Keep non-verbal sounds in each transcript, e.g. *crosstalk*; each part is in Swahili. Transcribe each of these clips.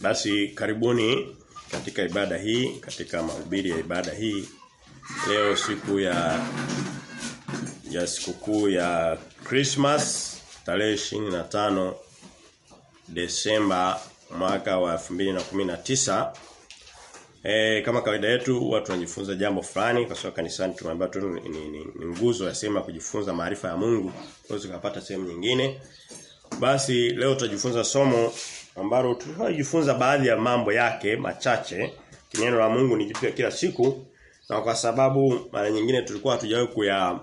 Basi karibuni katika ibada hii, katika mahubiri ya ibada hii. Leo siku ya ya sikukuu ya Christmas tarehe 25 Desemba mwaka wa 2019. E, kama kawaida yetu huwa tunajifunza jambo fulani kwa sababu kanisani tumeambiwa tu ni, ni, ni, ni nguzo ya sema kujifunza maarifa ya Mungu. Tuweze kupata sehemu nyingine. Basi leo tutajifunza somo ambalo tulijifunza baadhi ya mambo yake machache. Neno la Mungu ni jipya kila siku na kwa sababu mara nyingine tulikuwa hatujawahi kuya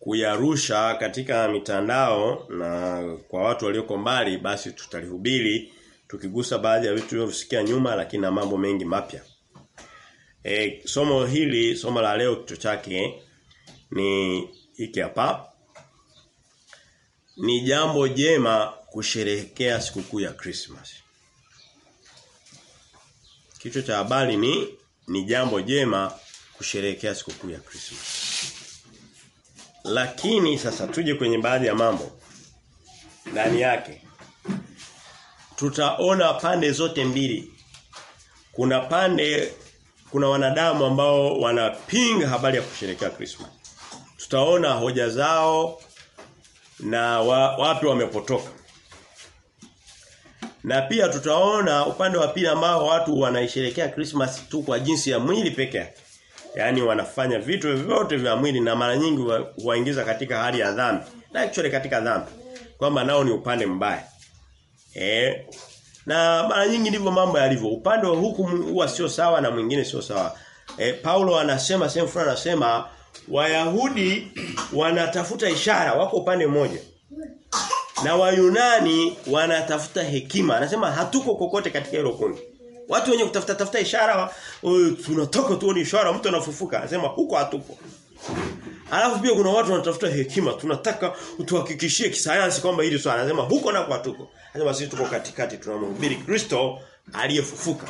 kuyarusha katika mitandao na kwa watu walioko mbali basi tutalihubiri tukigusa baadhi ya vitu tulivyosikia nyuma lakini na mambo mengi mapya. E, somo hili somo la leo kitu chake ni hiki hapa. Ni jambo jema kusherehekea sikukuu ya Christmas. Kichwa cha habari ni ni jambo jema kusherehekea sikukuu ya Christmas. Lakini sasa tuje kwenye baadhi ya mambo ndani yake. Tutaona pande zote mbili. Kuna pande kuna wanadamu ambao wanapinga habari ya kusherehekea Christmas. Tutaona hoja zao na wa, wapi wamepotoka. Na pia tutaona upande wa pili ambao watu wanaisherekea Christmas tu kwa jinsi ya mwili peke yake. Yaani wanafanya vitu vyote vya mwili na mara nyingi huwaingiza katika hali ya dhambi. Na actually katika dhambi. Kwamba nao ni upande mbaya. Eh. Na mara nyingi ndivyo mambo yalivyo. Upande wa huku huwa sio sawa na mwingine sio sawa. E, Paulo anasema sehemu fulani anasema Wayahudi wanatafuta ishara wako upande mmoja. Na Wayunani wanatafuta hekima. Anasema hatuko kokote katika hilo kundi. Watu wenye kutafuta tafuta ishara tunataka tuone ishara mtu anafufuka. Anasema huko hatupo. Alafu pia kuna watu wanatafuta hekima. Tunataka utuhakikishie kisayansi kwamba hili swala. Anasema huko nako hatuko. Anasema sisi tuko katikati tunamhubiri Kristo aliyefufuka.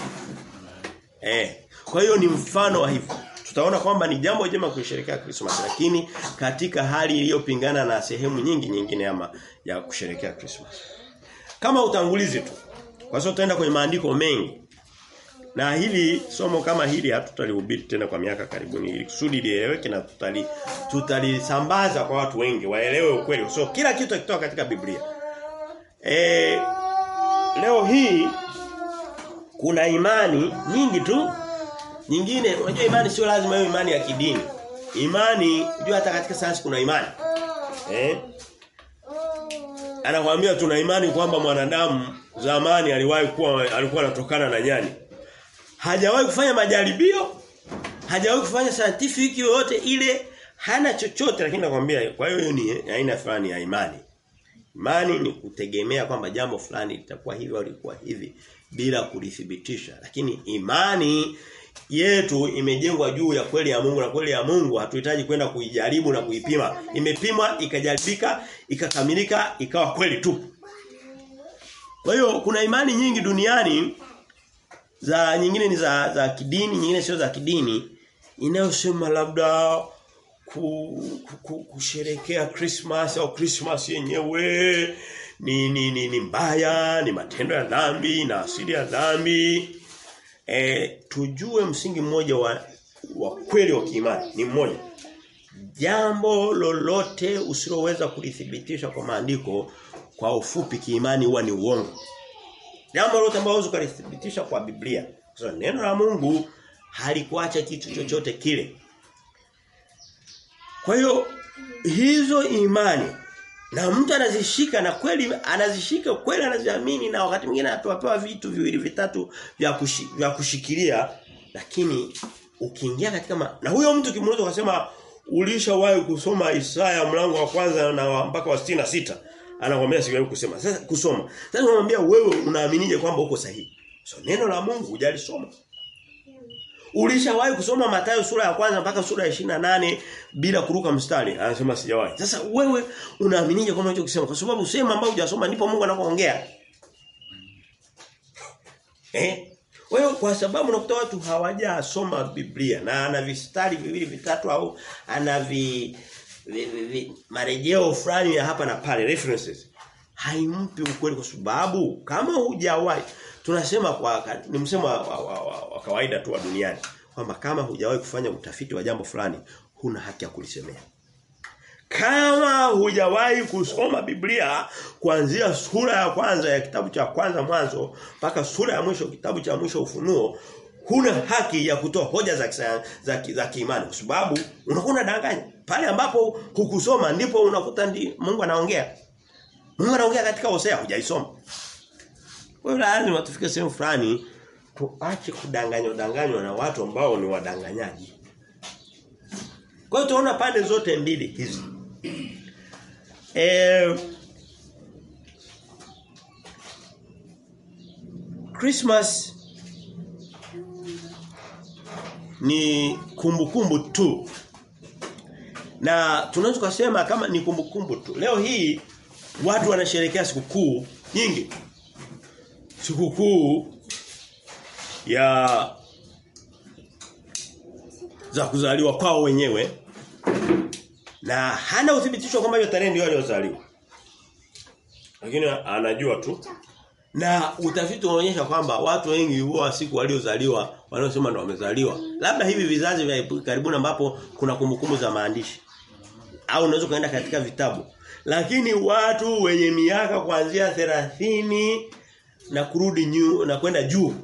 Eh. Kwa hiyo ni mfano wa hivyo. Tutaona kwamba ni jambo jema kusherehekea Christmas lakini katika hali iliyopingana na sehemu nyingi nyingine ama ya kusherehekea Christmas. Kama utangulizi tu. Kwa sababu tutaenda kwenye maandiko mengi. Na hili somo kama hili hatutalihubiri tena kwa miaka karibuni ili kusudi lieleweke na tutali tutalisambaza kwa watu wengi waelewe ukweli. So kila kitu kitoka katika Biblia. E, leo hii kuna imani nyingi tu. Nyingine unajua imani sio lazima iwe imani ya kidini. Imani unajua hata katika sayansi kuna imani. Eh? Anakuambia tuna imani kwamba mwanadamu zamani aliwahi kuwa alikuwa anatokana na nyani. Hajawahi kufanya majaribio, hajawahi kufanya scientific yoyote ile, hana chochote lakini nakwambia kwa hiyo ni aina fulani ya imani. Imani ni kutegemea kwamba jambo fulani litakuwa hivi au hivi bila kulithibitisha. Lakini imani yetu imejengwa juu ya kweli ya Mungu na kweli ya Mungu hatuhitaji kwenda kuijaribu na kuipima. Imepimwa, ikajaribika, ikakamilika, ikawa kweli tu. Kwa hiyo kuna imani nyingi duniani za nyingine ni za za kidini, nyingine sio za kidini inayosema labda ku, ku, kusherekea Christmas au Christmas yenyewe ni ni, ni ni mbaya, ni matendo ya dhambi na asili ya dhambi. E, tujue msingi mmoja wa wa kweli wa kiimani ni mmoja. Jambo lolote usiloweza kulithibitisha kwa maandiko kwa ufupi kiimani huwa ni uongo. Jambo lolote ambalo unaweza kulithibitisha kwa Biblia. Kwa So, neno la Mungu halikuacha kitu chochote kile. Kwa hiyo hizo imani na mtu anazishika na kweli anazishika kweli anaziamini na wakati mwingine atuwapewa vitu viwili vitatu vya kushi, vya kushikilia. Lakini ukiingia katika ma... na huyo mtu kimuuliza ukasema ulishawahi kusoma Isaya mlango wa kwanza na mpaka wa sitini na sita? Anakuambia sijawahi kusema. Sasa kusoma. Sasa unamwambia wewe unaaminije kwamba uko sahihi? So neno la Mungu hujalisoma Ulishawahi kusoma Mathayo sura ya kwanza mpaka sura ya nane bila kuruka mstari? Anasema sijawahi. Sasa wewe unaaminije kwamba unachokisema? Kwa sababu sema ambao hujasoma ndipo Mungu anakoongea. Eh? Wewe kwa sababu unakuta watu hawajasoma Biblia na ana vistari viwili vitatu au ana vi, vi, vi, vi marejeo fulani ya hapa na pale references haimpi ukweli kwa sababu kama hujawahi tunasema kwa ni msemo wa, wa, wa, wa, wa kawaida tu wa duniani kwamba kama hujawahi kufanya utafiti wa jambo fulani huna haki ya kulisemea. Kama hujawahi kusoma Biblia kuanzia sura ya kwanza ya kitabu cha kwanza mwanzo mpaka sura ya mwisho kitabu cha mwisho ufunuo huna haki ya kutoa hoja za kisa, za, za kiimani kwa sababu unakuwa unadanganya. Pale ambapo hukusoma ndipo unakuta ndi, Mungu anaongea. Mungu anaongea katika Hosea hujaisoma. Kwa hiyo lazima tufike sehemu fulani tuache kudanganywa danganywa na watu ambao ni wadanganyaji. Kwa hiyo tunaona pande zote mbili hizi. Eh Christmas ni kumbukumbu kumbu tu. Na tunaweza kusema kama ni kumbukumbu kumbu tu. Leo hii watu wanasherehekea sikukuu nyingi. Sikukuu ya za kuzaliwa kwao wenyewe na hana uthibitisho kwamba hiyo tarehe ndio aliyozaliwa. Lakini anajua tu. Na utafiti unaonyesha kwamba watu wengi huwa siku waliozaliwa wanaosema ndio wamezaliwa. Labda hivi vizazi vya karibuni ambapo kuna kumbukumbu za maandishi. Au unaweza kaenda katika vitabu. Lakini watu wenye miaka kuanzia 30 na kurudi nyu, na kwenda juu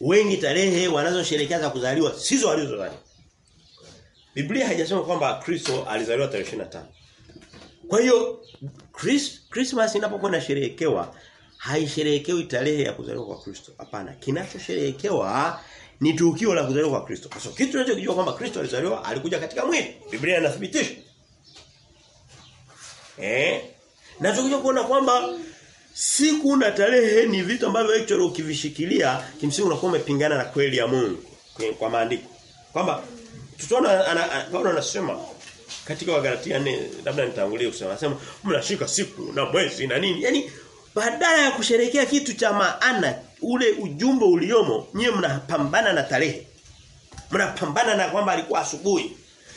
wengi tarehe wanazosherehekea za kuzaliwa sizo walizozaliwa. Biblia haijasema kwamba Kristo alizaliwa tarehe 25. Kwa hiyo Chris, Christmas inapokuwa inasherehekewa haisherehekewi tarehe ya kuzaliwa kwa Kristo. Hapana, kinachosherehekewa ni tukio la kuzaliwa kwa Kristo. Kwa sababu kitu tunachokijua kwamba Kristo alizaliwa alikuja katika mwili. Biblia inathibitisha. Eh? Na tukija kuona kwamba siku na tarehe ni vitu ambavyo actually ukivishikilia kimsingi unakuwa umepingana na kweli ya Mungu kwa maandiko. Kwamba tutaona Paulo anasema katika Wagalatia 4 labda nitangulie kusema anasema mnashika siku na mwezi na nini? Yaani badala ya kusherekea kitu cha maana ule ujumbe uliomo nyie mnapambana na tarehe. Mnapambana na kwamba alikuwa asubuhi.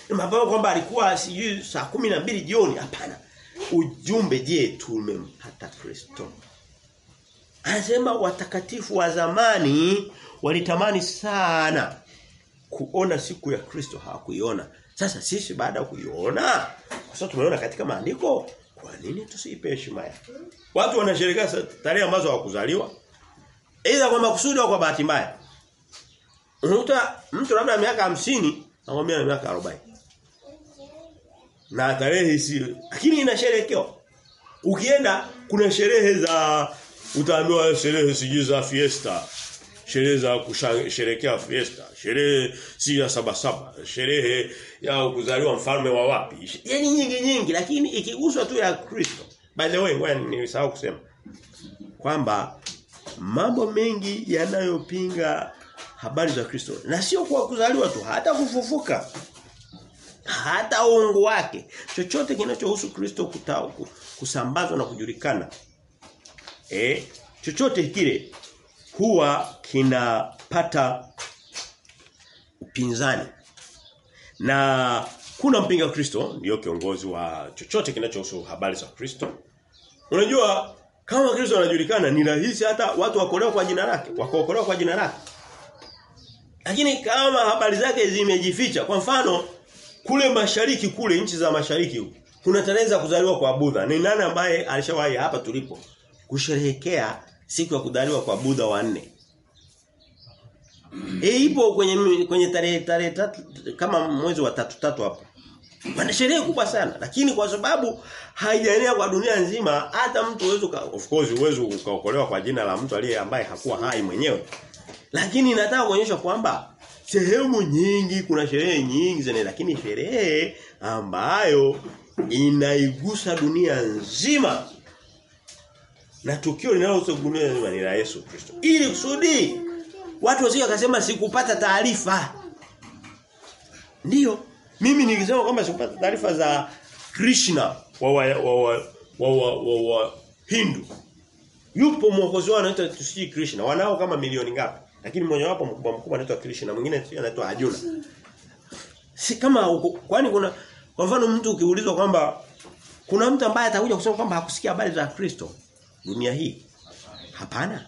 Mnapambana kwamba alikuwa sijui saa mbili jioni hapana. Ujumbe je tumempata Kristo. Anasema watakatifu wa zamani walitamani sana kuona siku ya Kristo hawakuiona. Sasa sisi baada ya kuiona, kwa sababu tumeona katika maandiko, kwa nini tusiipe heshima? Watu wanasherehekea tarehe ambazo hawakuzaliwa. Aidha kwa makusudi au kwa bahati mbaya. Unakuta mtu labda miaka hamsini anakuambia na miaka 40. Na tarehe hisi lakini inasherehekewa. Ukienda kuna sherehe za utaambiwa sherehe siji za fiesta sherehe za kusherekea fiesta, sherehe si ya saba saba, sherehe ya kuzaliwa mfalme wa wapi. yani nyingi nyingi lakini ikiguswa tu ya Kristo. By the way, when nilisahau kusema kwamba mambo mengi yanayopinga habari za Kristo na sio kwa kuzaliwa tu hata kufufuka hata uungu wake chochote kinachohusu Kristo kutao kusambazwa na kujulikana eh chochote kile huwa kinapata upinzani. Na kuna mpinga Kristo ndio kiongozi wa chochote kinachohusu habari za Kristo. Unajua kama Kristo anajulikana ni rahisi hata watu wakolewa kwa jina lake, wakaokolewa kwa jina lake. Lakini kama habari zake zimejificha, kwa mfano kule mashariki kule nchi za mashariki kuna tarehe za kuzaliwa kwa Buddha. Ni nani ambaye alishawahi hapa tulipo kusherehekea siku ya kudaliwa kwa Buddha wanne? E, ipo kwenye kwenye tarehe tarehe tatu kama mwezi wa tatu tatu hapo. Wana sherehe kubwa sana lakini kwa sababu haijaenea kwa dunia nzima hata mtu uwezo of course uwezo ukaokolewa kwa jina la mtu aliye ambaye hakuwa hai mwenyewe. Lakini nataka kuonyesha kwamba sehemu nyingi kuna sherehe nyingi zene lakini sherehe ambayo inaigusa dunia nzima na tukio linalohusu dunia nzima ni la Yesu Kristo. Ili kusudi watu wasije wakasema sikupata taarifa. Ndiyo, mimi nikisema kwamba sikupata taarifa za Krishna wa wa wa wa, wa, wa, wa, wa Hindu. Yupo mwokozi wao anaitwa Krishna. Wanao kama milioni ngapi? Lakini mmoja wapo mkubwa mkubwa anaitwa Krishna, mwingine anaitwa Arjuna. Si kama kwani kuna kwa mfano mtu ukiulizwa kwamba kuna mtu ambaye atakuja kusema kwamba hakusikia habari za Kristo dunia hii. Hapana.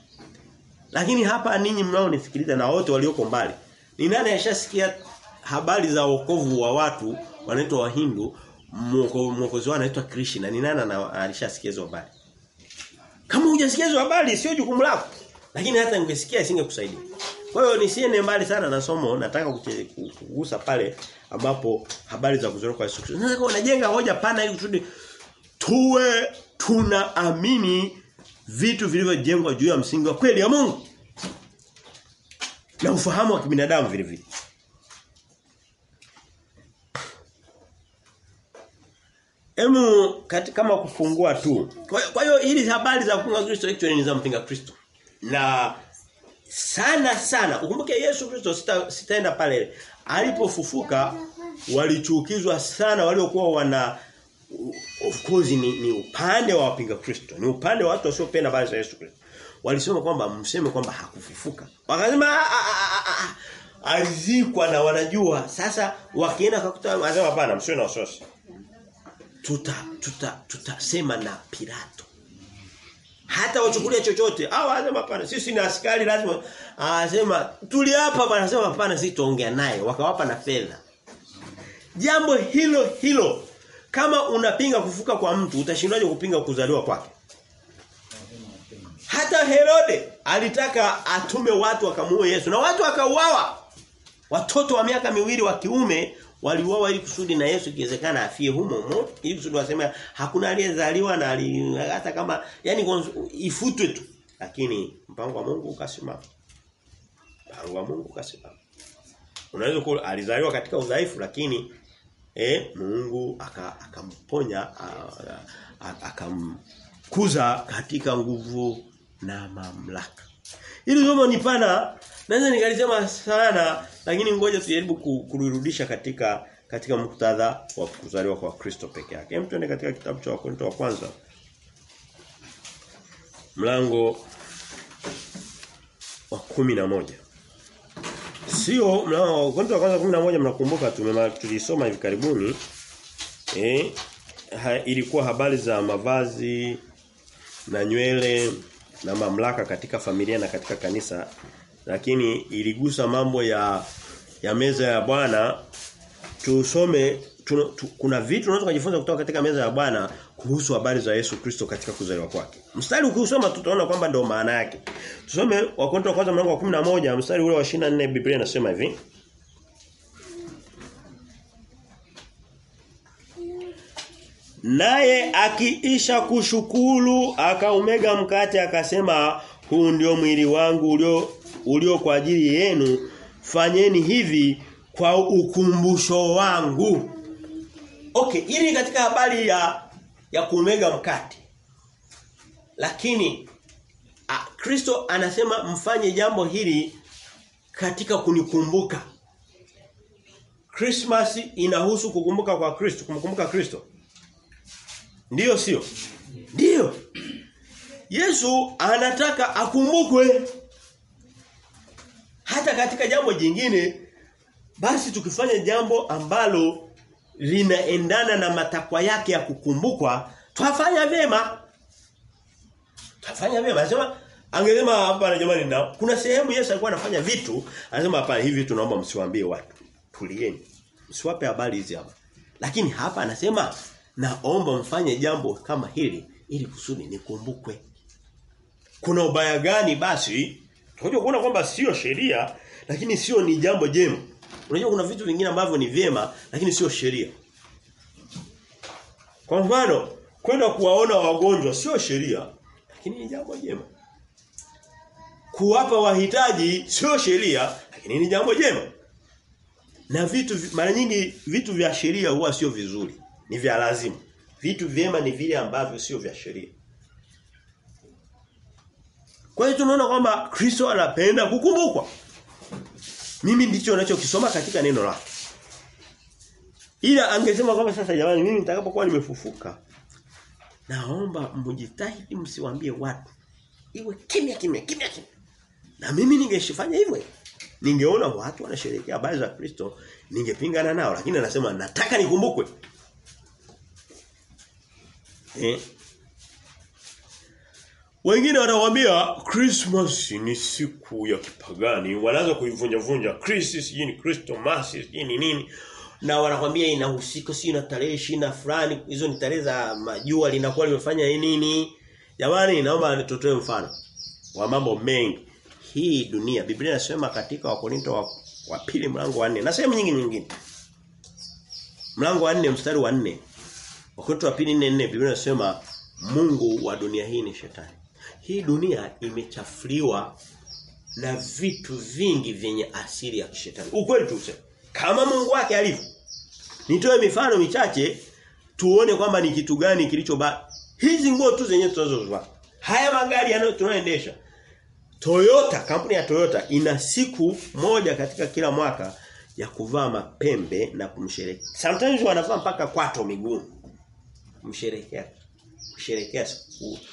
Lakini hapa ninyi mnaonisikiliza na wote walioko mbali. Ni nani ashasikia habari za wokovu wa watu wanaitwa Wahindu, mwokozi wao anaitwa Krishna. Ni nani alishasikia hizo habari? Kama hujasikia hizo habari sio jukumu lako. Lakini hata ungesikia isingekusaidia. Kwa hiyo nisiende mbali sana na somo, nataka kugusa pale ambapo habari za kwa Yesu. Nataka unajenga hoja pana ili kusudi tuwe tunaamini vitu vilivyojengwa juu ya msingi wa kweli ya Mungu. Na ufahamu wa kibinadamu vile vile. Emu kati kama kufungua tu. Kwa hiyo hili habari za kufunga Kristo actually ni za mpinga Kristo. Na sana sana. Ukumbuke Yesu Kristo sita, sitaenda pale. Alipofufuka walichukizwa sana waliokuwa wana of course ni, ni upande wa wapinga Kristo. Ni upande wa watu wasiopenda habari za Yesu Kristo. Walisema kwamba mseme kwamba hakufufuka. Wakasema alizikwa na wanajua. Sasa wakienda kakuta wazee hapana msiwe na wasiwasi. Tuta tuta tutasema na Pilato hata wachukulia chochote. Au anasema hapana sisi ni askari lazima anasema tuliapa anasema hapana sisi tuongea naye. Wakawapa na fedha. Jambo hilo hilo kama unapinga kufuka kwa mtu utashindaje kupinga kuzaliwa kwake? Hata Herode alitaka atume watu wakamuue Yesu. Na watu akauawa watoto wa miaka miwili wa kiume waliuawa ili kusudi na Yesu ikiwezekana afie humo humo ili kusudi waseme hakuna aliyezaliwa na hata kama yani ifutwe tu. Lakini mpango wa Mungu ukasimama. Mpango wa Mungu ukasimama. Unaweza kuwa alizaliwa katika udhaifu lakini eh Mungu akamponya akamkuza katika nguvu na mamlaka. Ili somo ni pana naweza nikalisema sana lakini ngoja tujaribu kurudisha katika katika muktadha wa kuzaliwa kwa Kristo peke yake. Hem tuende katika kitabu cha Wakorintho wa kwanza. Mlango wa kumi na moja Sio mlango wa Wakorintho wa kwanza 11 mnakumbuka tulisoma hivi karibuni. Eh ha, ilikuwa habari za mavazi na nywele na mamlaka katika familia na katika kanisa lakini iligusa mambo ya ya meza ya Bwana tusome tuna, tu, kuna vitu tunaweza kujifunza kutoka katika meza ya Bwana kuhusu habari za Yesu Kristo katika kuzaliwa kwake. Mstari ukiusoma tutaona kwamba ndio maana yake. Tusome Wakorintho wa kwanza mlango wa 11 mstari ule wa 24 Biblia inasema hivi. Naye akiisha kushukuru akaumega mkate akasema huu ndio mwili wangu ulio ulio kwa ajili yenu fanyeni hivi kwa ukumbusho wangu. Okay, hili katika habari ya ya kumega mkate. Lakini a, Kristo anasema mfanye jambo hili katika kunikumbuka. Christmas inahusu kukumbuka kwa Kristo, kumkumbuka Kristo. Ndiyo sio? Ndiyo. Yesu anataka akumbukwe. Hata katika jambo jingine basi tukifanya jambo ambalo linaendana na matakwa yake ya kukumbukwa, twafanya vyema. Twafanya vyema. Anasema angesema hapa jamani na kuna sehemu Yesu alikuwa anafanya vitu, anasema hapa hivi tunaomba msiwaambie watu. Tulieni. Msiwape habari hizi hapa. Lakini hapa anasema naomba mfanye jambo kama hili ili kusudi nikumbukwe. Kuna ubaya gani basi? Tunajua kuona kwamba sio sheria lakini sio ni jambo jema. Unajua kuna vitu vingine ambavyo ni vyema lakini sio sheria. Kwa mfano, kwenda kuwaona wagonjwa sio sheria lakini ni jambo jema. Kuwapa wahitaji sio sheria lakini ni jambo jema. Na vitu mara nyingi vitu vya sheria huwa sio vizuri, ni vya lazima. Vitu vyema ni vile ambavyo sio vya sheria. Kwa hiyo tunaona kwamba Kristo anapenda kukumbukwa. Mimi ndicho ninachokisoma katika neno lake. Ila angesema kwamba sasa jamani mimi nitakapokuwa nimefufuka naomba mjitahidi msiwaambie watu. Iwe kimya kimya kimya kimya. Na mimi ningeshifanya hivyo. Ningeona watu wanasherehekea habari za Kristo, ningepingana nao lakini anasema nataka nikumbukwe. Eh. Wengine wanawaambia Christmas ni siku ya kipagani, wanaanza kuivunja vunja. Christmas sijui ni sijui ni nini. Na wanakwambia inahusika si na tarehe ishirini fulani, hizo ni tarehe za majua linakuwa limefanya nini? Jamani naomba nitotoe mfano wa mambo mengi. Hii dunia Biblia inasema katika Wakorinto wa, wa pili mlango wa 4 na sehemu nyingi nyingine. Mlango wa 4 mstari wa 4. Wakorinto wa pili 4 4 Biblia inasema Mungu wa dunia hii ni shetani. Hii dunia imechafuliwa na vitu vingi vyenye asili ya kishetani. Ukweli tu kama Mungu wake alivyo. Nitoe mifano michache tuone kwamba ni kitu gani kilichoba. Hizi nguo tu zenyewe tunazozivaa. Haya magari yanayo tunaendesha. Toyota, kampuni ya Toyota ina siku moja katika kila mwaka ya kuvaa mapembe na kumsherehekea. Sometimes wanavaa mpaka kwato miguu. Kumsherehekea. Kusherehekea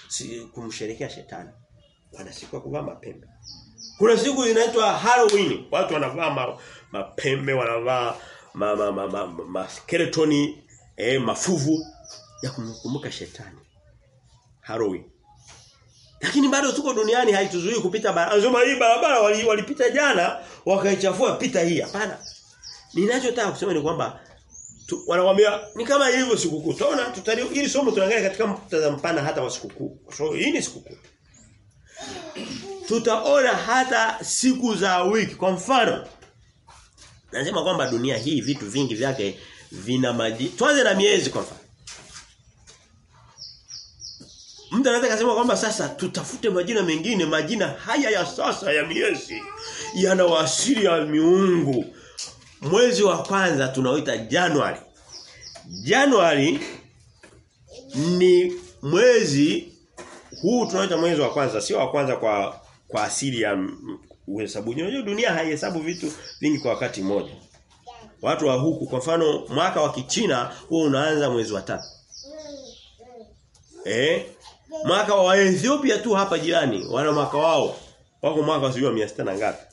siku kumsherehekea shetani. Wana siku ya kuvaa mapembe. Kuna siku inaitwa Halloween. Watu wanavaa ma, mapembe, wanavaa ma, ma, ma, ma, ma, ma skeletoni, eh, mafuvu ya kumkumbuka shetani. Halloween. Lakini bado tuko duniani haituzuii kupita barabara. Anasema hii barabara walipita wali jana wakaichafua pita hii. Hapana. Ninachotaka kusema ni kwamba wanakuambia ni kama ilivyo sikukuu. Tuona tutalio ili somo tunaangalia katika mtazamo mpana hata wa sikukuu. So hii ni sikukuu. Tutaona hata siku za wiki. Kwa mfano nasema kwamba dunia hii vitu vingi vyake vina maji. Tuanze na miezi kwa mfano. Mtu anaweza kusema kwamba sasa tutafute majina mengine, majina haya ya sasa ya miezi yana wasili ya miungu. Mwezi wa kwanza tunaoita Januari. Januari ni mwezi huu tunaoita mwezi wa kwanza, sio wa kwanza kwa kwa asili ya uhesabu. Unajua dunia haihesabu vitu vingi kwa wakati mmoja. Watu wa huku kwa mfano mwaka wa Kichina huo unaanza mwezi wa tatu. Eh? Mwaka wa Ethiopia tu hapa jirani wana mwaka wao. Wako mwaka sijui 600 na ngapi.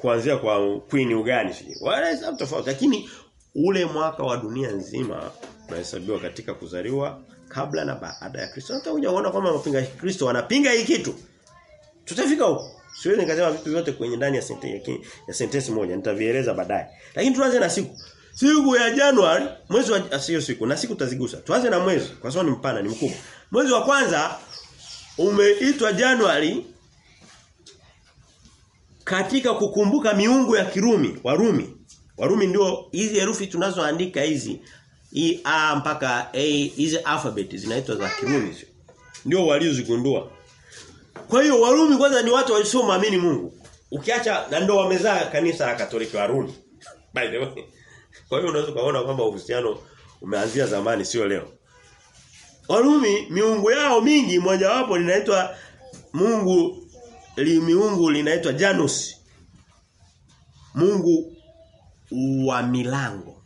Kuanzia kwa Queen ugani sijui. Wanahesabu tofauti lakini ule mwaka wa dunia nzima unahesabiwa katika kuzaliwa kabla na baada ya Kristo. Hata hujaona kwamba wapinga Kristo wanapinga hii kitu. Tutafika huko. Siwezi nikasema vitu vyote kwenye ndani ya sentensi ya sentensi moja nitavieleza baadaye. Lakini tuanze na siku. Siku ya Januari, mwezi wa sio siku na siku tazigusa. Tuanze na mwezi kwa sababu ni mpana, ni mkubwa. Mwezi wa kwanza umeitwa Januari katika kukumbuka miungu ya Kirumi, Warumi. Warumi ndio hizi herufi tunazoandika hizi i A mpaka A hizi alphabet zinaitwa za Kirumi. hizo. Ndio waliozigundua. Kwa hiyo Warumi kwanza ni watu wasioamini Mungu. Ukiacha na ndio wamezaa kanisa la Katoliki Warumi. By the way. Kwa hiyo unaweza kuona kwamba uhusiano umeanzia zamani sio leo. Warumi miungu yao mingi mojawapo linaitwa Mungu miungu linaitwa Janus. Mungu wa milango.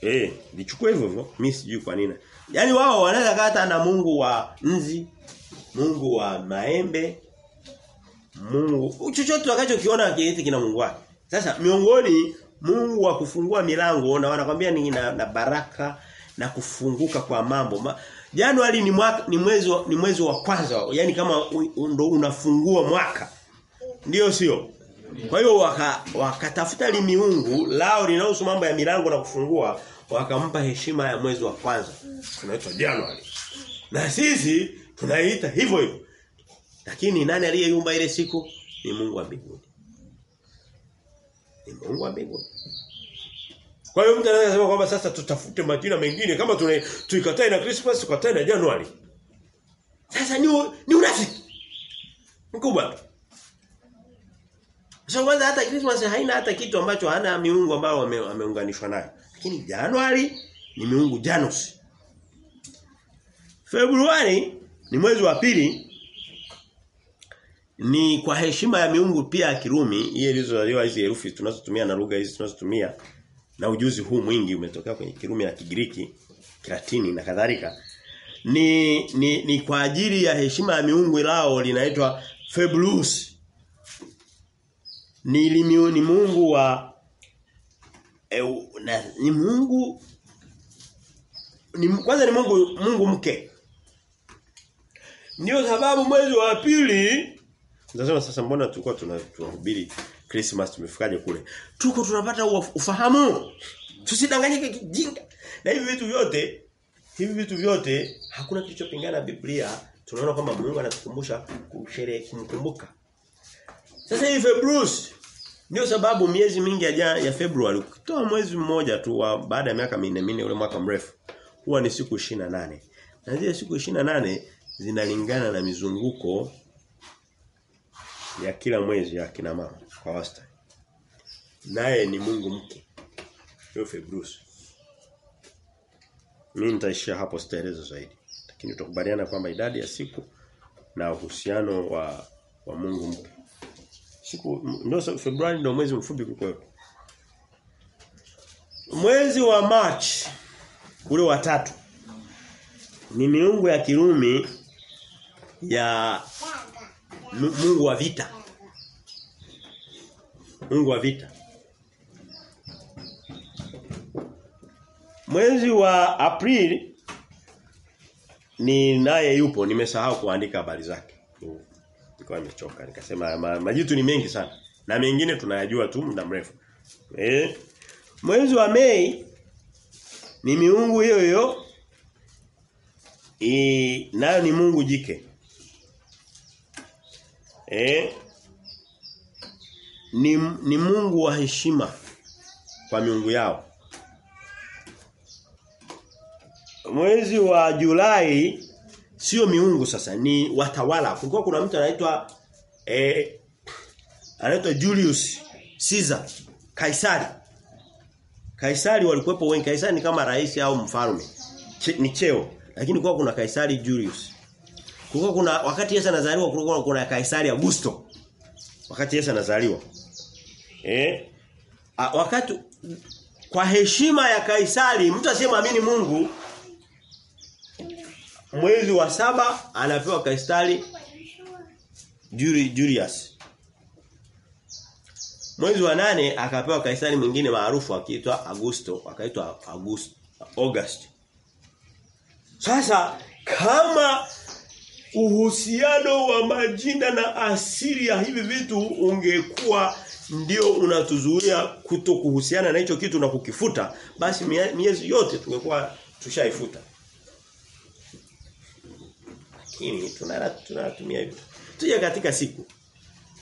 Eh, nichukue hivyo hivyo. Mimi sijui kwa nini. Yaani wao wanaweza kata na Mungu wa nzi, Mungu wa maembe, Mungu chochote utakachokiona kieti kina Mungu wake. Sasa miongoni Mungu wa kufungua milango na wanakwambia ni na, na baraka na kufunguka kwa mambo. Ma, Januari ni mwaka ni mwezi wa, ni mwezi wa kwanza. yani kama ndo unafungua mwaka. Ndiyo sio? Kwa hiyo wakatafuta waka limiungu lao linahusu mambo ya milango na kufungua wakampa heshima ya mwezi wa kwanza. Tunaitwa Januari. Na sisi tunaiita hivyo hivyo. Lakini nani aliyeyumba ile siku? Ni Mungu wa mbinguni. Ni Mungu wa mbinguni. Kwa hiyo mtu anaweza kusema kwamba sasa tutafute majina mengine kama tuna na Christmas tukatae na January. Sasa ni ni unafiki. Mkubwa. So kwanza hata Christmas haina hata kitu ambacho hana miungu ambao wameunganishwa nayo. Lakini Januari ni miungu Janus. Februari ni mwezi wa pili ni kwa heshima ya miungu pia ya Kirumi, hii ilizozaliwa hizi herufi tunazotumia na lugha hizi tunazotumia na ujuzi huu mwingi umetokea kwenye Kirumi na Kigiriki, Kilatini na kadhalika. Ni, ni ni kwa ajili ya heshima ya miungu lao linaitwa Februus. Ni limiu, ni Mungu wa e, na, ni Mungu ni kwanza ni Mungu Mungu mke. Ndio sababu mwezi wa pili Nasema sasa mbona tulikuwa tunahubiri Christmas tumefikaje kule? Tuko tunapata ufahamu. Tusidanganyike kijinga. Na hivi vitu vyote hivi vitu vyote hakuna kilichopingana na Biblia. Tunaona kwamba Mungu anatukumbusha kusherehe kumkumbuka. Sasa hivi Februari ndio sababu miezi mingi ya, ya Februari ukitoa mwezi mmoja tu wa baada ya miaka minne minne ule mwaka mrefu huwa ni siku 28. Na zile siku 28 zinalingana na mizunguko ya kila mwezi ya kina mama kwa. Naye ni Mungu mke. Yofe Bruce. Mimi nitaishia hapo sitaeleza zaidi. Lakini tutakubaliana kwamba idadi ya siku na uhusiano wa wa Mungu mke. Siku ndio Februari ndio mwezi mfupi kuliko Mwezi wa March ule wa tatu ni miungu ya Kirumi ya Mungu wa vita. Mungu wa vita. Mwezi wa Aprili ni naye yupo nimesahau kuandika habari zake. Nilikuwa nimechoka nikasema ma, majitu ni mengi sana na mengine tunayajua tu muda mrefu. Eh? Mwezi wa Mei ni miungu hiyo hiyo e, nayo ni Mungu jike. Eh? Ni, ni Mungu wa heshima kwa miungu yao. Mwezi wa Julai sio miungu sasa ni watawala. Kulikuwa kuna mtu anaitwa eh anaitwa Julius Caesar, Kaisari. Kaisari walikuwepo wengi. Kaisari ni kama rais au mfalme. Che, ni cheo. Lakini kulikuwa kuna Kaisari Julius. Kulikuwa kuna wakati Yesu anazaliwa kulikuwa kuna Kaisari Augusto. Wakati Yesu anazaliwa. Eh? Wakati kwa heshima ya Kaisari mtu asiyemwamini Mungu mwezi wa saba anapewa Kaisari Julius. Mwezi wa nane akapewa Kaisari mwingine maarufu akiitwa Augusto, akaitwa August August. Sasa kama uhusiano wa majina na asili ya hivi vitu ungekuwa ndio unatuzuia kuto kuhusiana na hicho kitu na kukifuta basi miezi yote tungekuwa tushaifuta. Lakini tunala tunatumia hivyo. Tuje katika siku.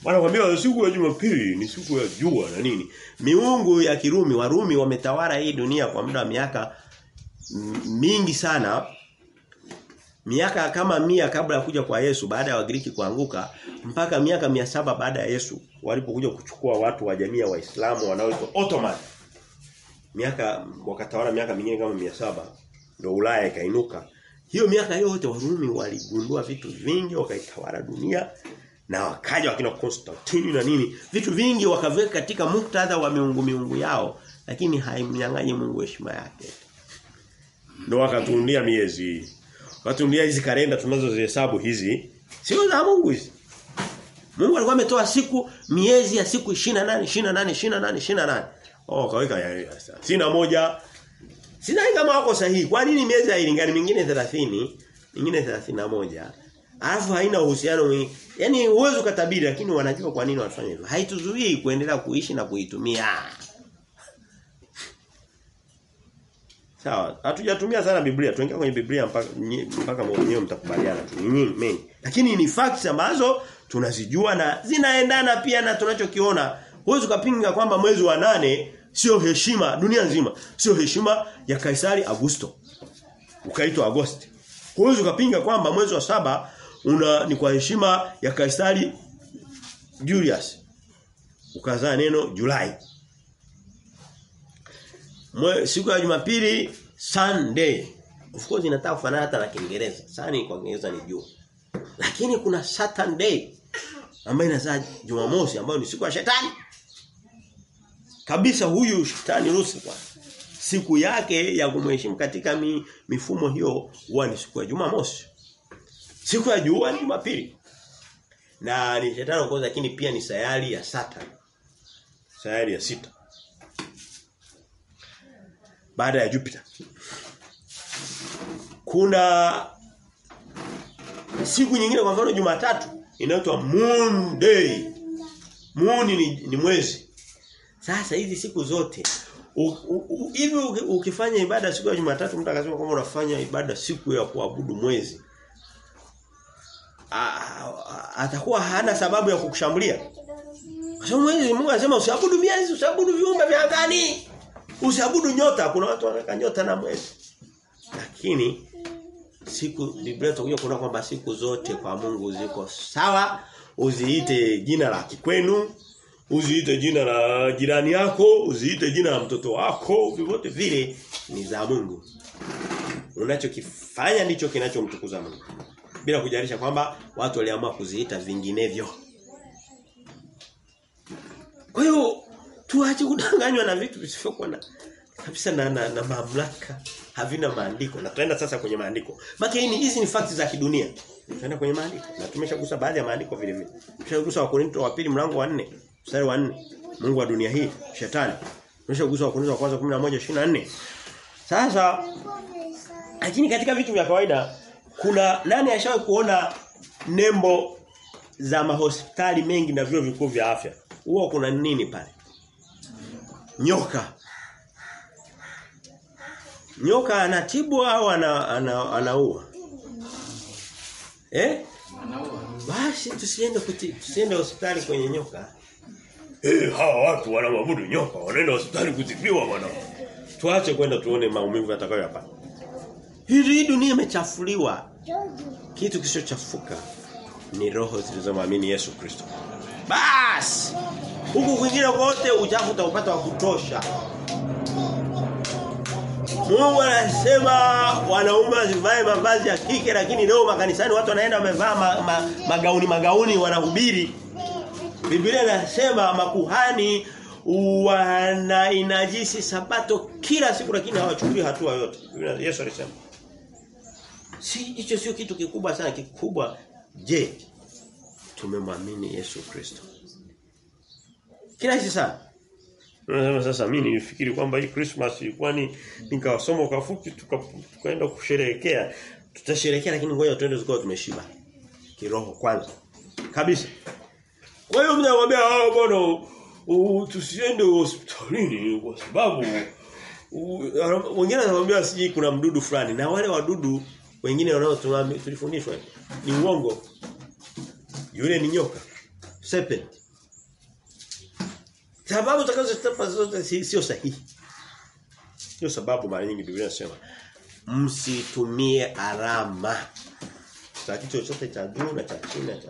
Wanakuambia siku ya Jumapili ni siku ya jua na nini. Miungu ya Kirumi Warumi wametawala hii dunia kwa muda wa miaka mingi sana miaka kama mia kabla ya kuja kwa Yesu baada ya Wagiriki kuanguka mpaka miaka mia saba baada ya Yesu walipokuja kuchukua watu wa jamii ya Waislamu wanaoitwa Ottoman. Miaka wakatawala miaka mingine kama mia saba ndio Ulaya ikainuka. Hiyo miaka yote Warumi waligundua vitu vingi wakaitawala dunia na wakaja wakina Constantine na nini. Vitu vingi wakaweka katika muktadha wa miungu miungu yao lakini haimnyang'anyi Mungu heshima yake. Ndio wakatundia miezi Watumbia hizi kalenda tunazozihesabu hizi sio za Mungu hizi. Mungu alikuwa ametoa siku miezi ya siku 28 28 28 28. Oh kaweka ya sina moja. Sina kama wako sahihi. Kwa nini miezi hailingani mingine 30, mingine 31? Alafu haina uhusiano Yaani uwezo katabiri lakini wanajua kwa nini wanafanya hivyo. Haituzuii kuendelea kuishi na kuitumia. Sawa, hatujatumia sana Biblia. Tuingia kwenye Biblia mpaka mpaka mwenyewe mtakubaliana tu. Mengi. Lakini ni facts ambazo tunazijua na zinaendana pia na tunachokiona. Huwezi kupinga kwamba mwezi wa nane sio heshima dunia nzima, sio heshima ya Kaisari Augusto. Ukaitwa Agosti. Huwezi kupinga kwamba mwezi wa saba una ni kwa heshima ya Kaisari Julius. Ukazaa neno Julai. Siku ya Jumapili Sunday. Of course inataka kufanana hata na Kiingereza. Sani kwa Kiingereza ni jua. Lakini kuna Saturday ambayo inazaa Jumamosi ambayo ni siku ya shetani. Kabisa huyu shetani Lucifer. Siku yake ya kumheshimu katika mi, mifumo hiyo huwa ni siku ya Jumamosi. Siku ya jua ni Jumapili. Na ni shetani kwa lakini pia ni sayari ya Saturn. Sayari ya sita baada ya Jupiter. Kuna siku nyingine kwa mfano Jumatatu inaitwa Moon Day. Moon ni, ni mwezi. Sasa hizi siku zote hivi ukifanya ibada siku ya Jumatatu mtu akasema kwamba unafanya ibada siku ya kuabudu mwezi. A, atakuwa hana sababu ya kukushambulia. Kwa sababu mwezi Mungu anasema usiabudu miezi, usiabudu viumbe vya angani. Usiabudu nyota, kuna watu wanaweka nyota na mwezi. Lakini siku Biblia tunakuja kuona kwamba siku zote kwa Mungu ziko sawa. Uziite jina la kikwenu, uziite jina la jirani yako, uziite jina la mtoto wako, vyovyote vile ni za Mungu. Unachokifanya ndicho kinachomtukuza Mungu. Bila kujarisha kwamba watu waliamua kuziita vinginevyo. Kwa hiyo tuache kudanganywa na vitu visivyokuwa na kabisa na, na, na mamlaka havina maandiko. Na tunaenda sasa kwenye maandiko. Maana hii hizi ni facts za kidunia. Tunaenda kwenye maandiko. Na tumeshagusa baadhi ya maandiko vile vile. Tumeshagusa wa Korinto wa pili mlango wa 4, mstari wa 4. Mungu wa dunia hii, shetani. Tumeshagusa wa Korinto wa kwanza 11:24. Sasa lakini katika vitu vya kawaida kuna nani ashawahi kuona nembo za mahospitali mengi na vyo vikuu vya afya? Huwa kuna nini pale? Nyoka. Nyoka anatibu au ana, ana, anaua? Eh? Anaua. Basi tusiende kuti, tusiende hospitali kwenye nyoka. Eh, hawa watu wanaabudu nyoka, wanaenda hospitali kutibiwa bwana. Tuache kwenda tuone maumivu yatakayoyapata. Hii dunia imechafuliwa. Kitu kisichochafuka ni roho zilizomwamini Yesu Kristo. Bas! Huku kwingine kote uchafu utaupata wa kutosha. Mungu anasema wanaume wasivae mavazi ya kike lakini leo makanisani watu wanaenda wamevaa ma, ma, magauni magauni wanahubiri. Biblia inasema makuhani wanainajisi sabato kila siku lakini hawachukui hatua yote. Yesu alisema. Si hicho sio kitu kikubwa sana kikubwa. Je, tumemwamini Yesu Kristo? Kila sana. Unasema sasa mimi nilifikiri kwamba hii Christmas ilikuwa ni nikawasoma kwa fupi tukaenda kusherehekea. Tutasherehekea lakini ngoja tuende zikao tumeshiba. Kiroho kwanza. Kabisa. Kwa hiyo mnawaambia hao bwana tusiende hospitalini kwa sababu wengine wanamwambia siji kuna mdudu fulani na wale wadudu wengine wanao tulifundishwa ni uongo. Yule ni nyoka. Serpent. Sababu tutakazozitafuta zote sio sahihi. Sio sababu mara nyingi Biblia inasema msitumie alama za kitu chochote cha juu na cha chini na cha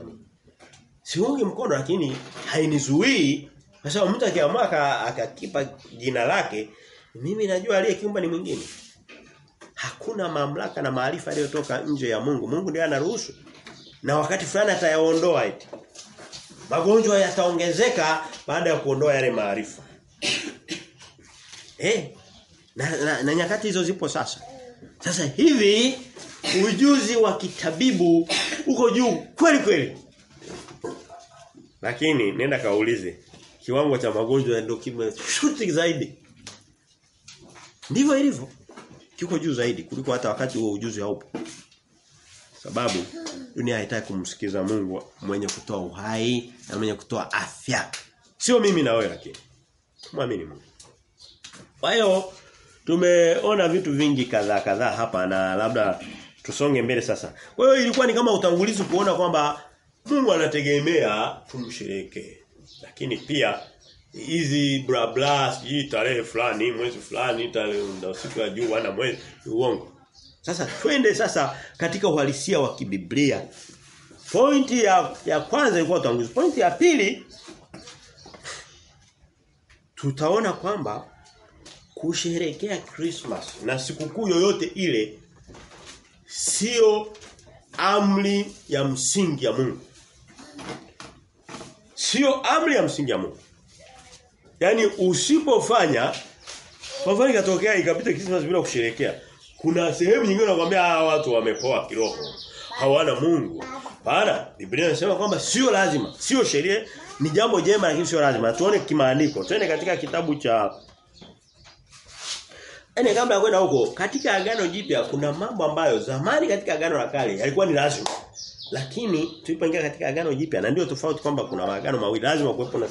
Siungi mkono lakini hainizuii kwa sababu mtu akiamua akakipa jina lake mimi najua aliyekiumba ni mwingine. Hakuna mamlaka na maarifa yaliyotoka nje ya Mungu. Mungu ndiye anaruhusu. Na wakati fulani atayaondoa eti. Magonjwa yataongezeka baada ya kuondoa yale maarifa. eh? Na, na, na nyakati hizo zipo sasa. Sasa hivi ujuzi wa kitabibu uko juu kweli kweli. Lakini nenda kaulize kiwango cha magonjwa ndio kimeshuti zaidi. Ndivyo ilivyo. Kiko juu zaidi kuliko hata wakati huo ujuzi haupo. Sababu dunia haitaki kumsikiza Mungu mwenye kutoa uhai na mwenye kutoa afya. Sio mimi na wewe lakini. Muamini Mungu. Kwa hiyo tumeona vitu vingi kadhaa kadhaa hapa na labda tusonge mbele sasa. Kwa hiyo ilikuwa ni kama utangulizi kuona kwamba Mungu anategemea tumshirike. Lakini pia hizi bla bla sijui tarehe fulani mwezi fulani tarehe ndio siku ya juu na mwezi uongo. Sasa twende sasa katika uhalisia wa kibiblia. Pointi ya ya kwanza ilikuwa utangulizi. Pointi ya pili tutaona kwamba kusherehekea Christmas na sikukuu yoyote ile sio amri ya msingi ya Mungu. Sio amri ya msingi ya Mungu. Yaani usipofanya kwa mfano ikatokea ikapita Christmas bila kusherehekea. Kuna sehemu nyingine nakwambia hawa watu wamepoa kiroho. Hawana Mungu. Bana, Biblia inasema kwamba sio lazima, sio sheria, ni jambo jema lakini sio lazima. Tuone kimaandiko. Twende katika kitabu cha Ene kabla ya kwenda huko, katika agano jipya kuna mambo ambayo zamani katika agano la kale yalikuwa ni lazima. Lakini tulipoingia katika agano jipya na ndio tofauti kwamba kuna maagano mawili lazima kuwepo na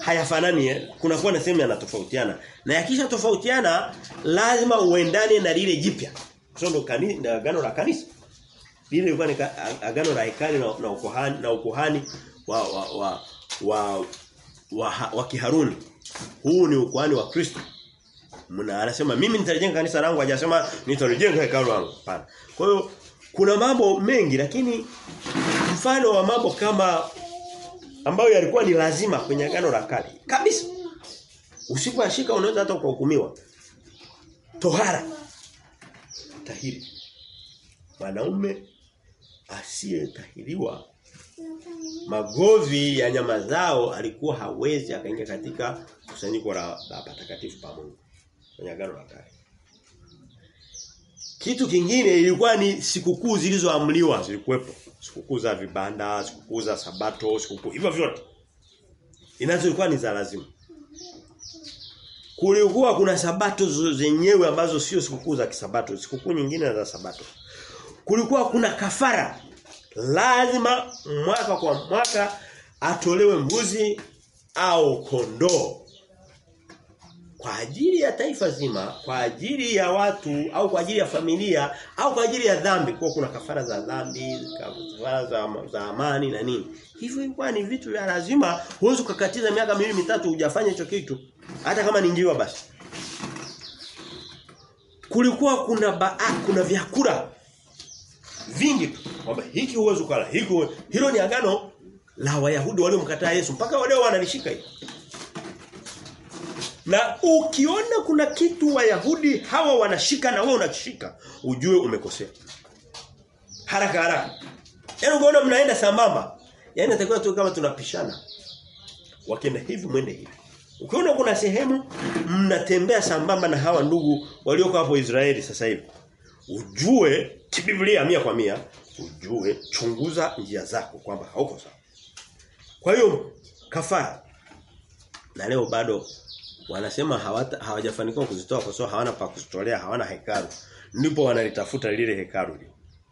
hayafanani eh? kuna kuwa na sehemu yanatofautiana. Na yakisha tofautiana lazima uendane na lile jipya. Sio ndo kanisa agano la kanisa. Lile lilikuwa ni agano la hekali na, na ukuhani na ukuhani wa wa wa wa, wa, wa kiharuni. Huu ni ukuhani wa Kristo. Mna anasema mimi nitajenga kanisa langu hajasema nitalijenga hekalu langu. Hapana. Kwa hiyo kuna mambo mengi lakini mfano wa mambo kama ambayo yalikuwa ni lazima kwenye agano la kale kabisa. Usipoashika unaweza hata kuhukumiwa. Tohara. Tahiri. Mwanaume asiyetahiriwa magovi ya nyama zao alikuwa hawezi akaingia katika kusanyiko la, la patakatifu pa Mungu kwenye agano la kale. Kitu kingine ilikuwa ni sikukuu zilizoamliwa zilikuwepo. Sikukuu za vibanda, sikukuu za sabato, sikukuu hivyo vyote. Inazo ilikuwa ni za lazima. Kulikuwa kuna sabato zenyewe ambazo sio sikukuu za kisabato, sikukuu nyingine za sabato. Kulikuwa kuna kafara. Lazima mwaka kwa mwaka atolewe mbuzi au kondoo kwa ajili ya taifa zima, kwa ajili ya watu au kwa ajili ya familia au kwa ajili ya dhambi kwa kuna kafara za dhambi, kafara za, za amani na nini. Hivyo ilikuwa ni vitu vya lazima, huwezi kukatiza miaka miwili mitatu hujafanya hicho kitu hata kama ni njiwa basi. Kulikuwa kuna baa, kuna vyakula vingi tu. Kwamba hiki huwezi kula, hiki hilo ni agano la Wayahudi waliomkataa Yesu mpaka wale wanalishika hilo. Na ukiona kuna kitu Wayahudi hawa wanashika na wewe unakishika, ujue umekosea. Haraka haraka. Yaani ungeona mnaenda sambamba. Yaani natakiwa tu kama tunapishana. Wakienda hivi mwende hivi. Ukiona kuna sehemu mnatembea sambamba na hawa ndugu walioko hapo Israeli sasa hivi. Ujue kibiblia mia kwa mia, ujue chunguza njia zako kwamba hauko sawa. Kwa hiyo kafara na leo bado wanasema hawata hawajafanikiwa kuzitoa kwa sababu hawana pa kuzitolea, hawana hekalu. Ndipo wanalitafuta lile hekalu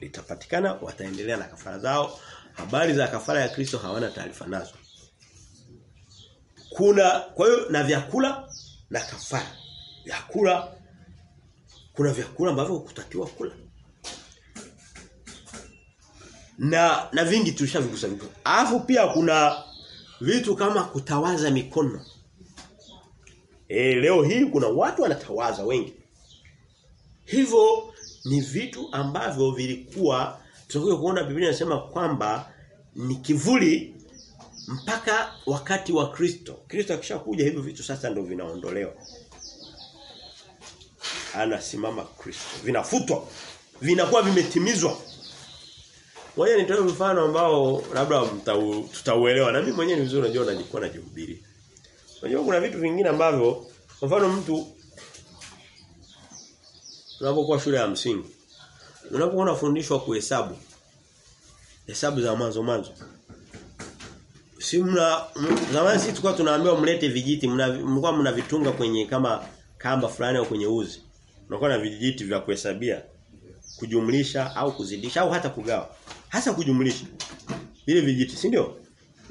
litapatikana, wataendelea na kafara zao. Habari za kafara ya Kristo hawana taarifa nazo. Kuna kwa hiyo na vyakula na kafara. Vyakula kuna vyakula ambavyo kutakiwa kula. Na na vingi tulishavigusa. Alafu pia kuna vitu kama kutawaza mikono. E, leo hii kuna watu wanatawaza wengi. Hivyo ni vitu ambavyo vilikuwa tunakuja kuona Biblia inasema kwamba ni kivuli mpaka wakati wa Kristo. Kristo akishakuja hivyo vitu sasa ndio vinaondolewa. Anasimama Kristo. Vinafutwa. Vinakuwa vimetimizwa. Ngoja nitoe mfano ambao labda tutauelewa. Na mimi mwenyewe ni vizuri najua najikuwa najihubiri. Unajua kuna vitu vingine ambavyo kwa mfano mtu unapokuwa shule ya msingi unapokuwa unafundishwa kuhesabu hesabu za mwanzo mwanzo. Si mna zamani sisi tulikuwa tunaambiwa mlete vijiti mlikuwa mna, mnavitunga kwenye kama kamba fulani au kwenye uzi. Unakuwa na vijiti vya kuhesabia kujumlisha au kuzidisha au hata kugawa. Hasa kujumlisha. Vile vijiti si ndio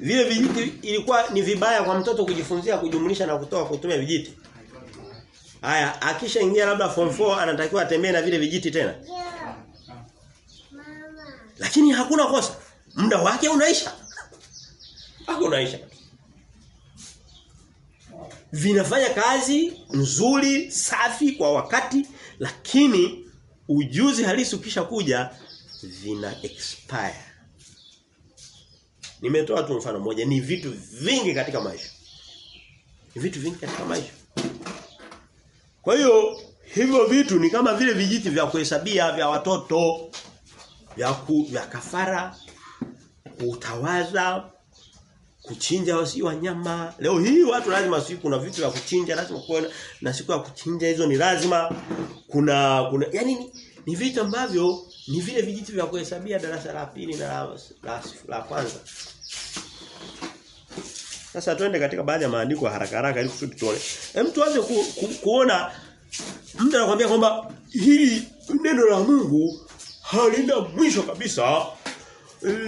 vile vijiti ilikuwa ni vibaya kwa mtoto kujifunzia kujumlisha na kutoa kutumia vijiti. Haya, akishaingia labda form 4 anatakiwa atembee na vile vijiti tena. Lakini hakuna kosa. Muda wake unaisha. Hakuna. Vinafanya kazi nzuri, safi kwa wakati, lakini ujuzi halisi ukisha kuja vina expire. Nimetoa tu mfano mmoja ni vitu vingi katika maisha. Ni vitu vingi katika maisha. Kwa hiyo hivyo vitu ni kama vile vijiti vya kuhesabia vya watoto vya ku, vya kafara kutawaza kuchinja wasi wanyama. Leo hii watu lazima siku kuna vitu vya kuchinja lazima kuona na siku ya kuchinja hizo ni lazima kuna kuna yani ni, ni vitu ambavyo ni vile vijiti vya kuhesabia darasa la pili na la, la, la kwanza. Sasa twende katika baadhi ya maandiko haraka haraka ili kusudi tuone. Hem tuanze ku, ku, kuona mtu anakuambia kwamba hili neno la Mungu halina mwisho kabisa.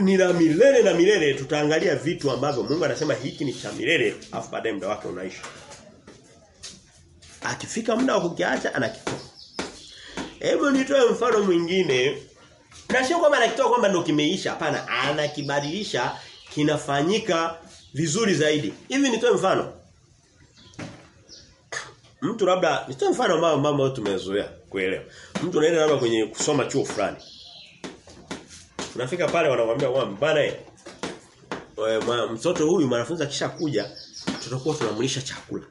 ni la milele na milele tutaangalia vitu ambavyo Mungu anasema hiki ni cha milele afu baadaye muda wake unaisha. Akifika muda wa kukiacha anakitoa. Hebu nitoe mfano mwingine. Na sio kwamba anakitoa kwamba ndio kimeisha, hapana, anakibadilisha kinafanyika vizuri zaidi. Hivi nitoe mfano. Mtu labda nitoe mfano mama mambo tumezoea kuelewa. Mtu anaenda labda kwenye kusoma chuo fulani. Unafika pale wanakuambia kwamba bana mtoto huyu mwanafunzi akishakuja tutakuwa tunamlisha chakula.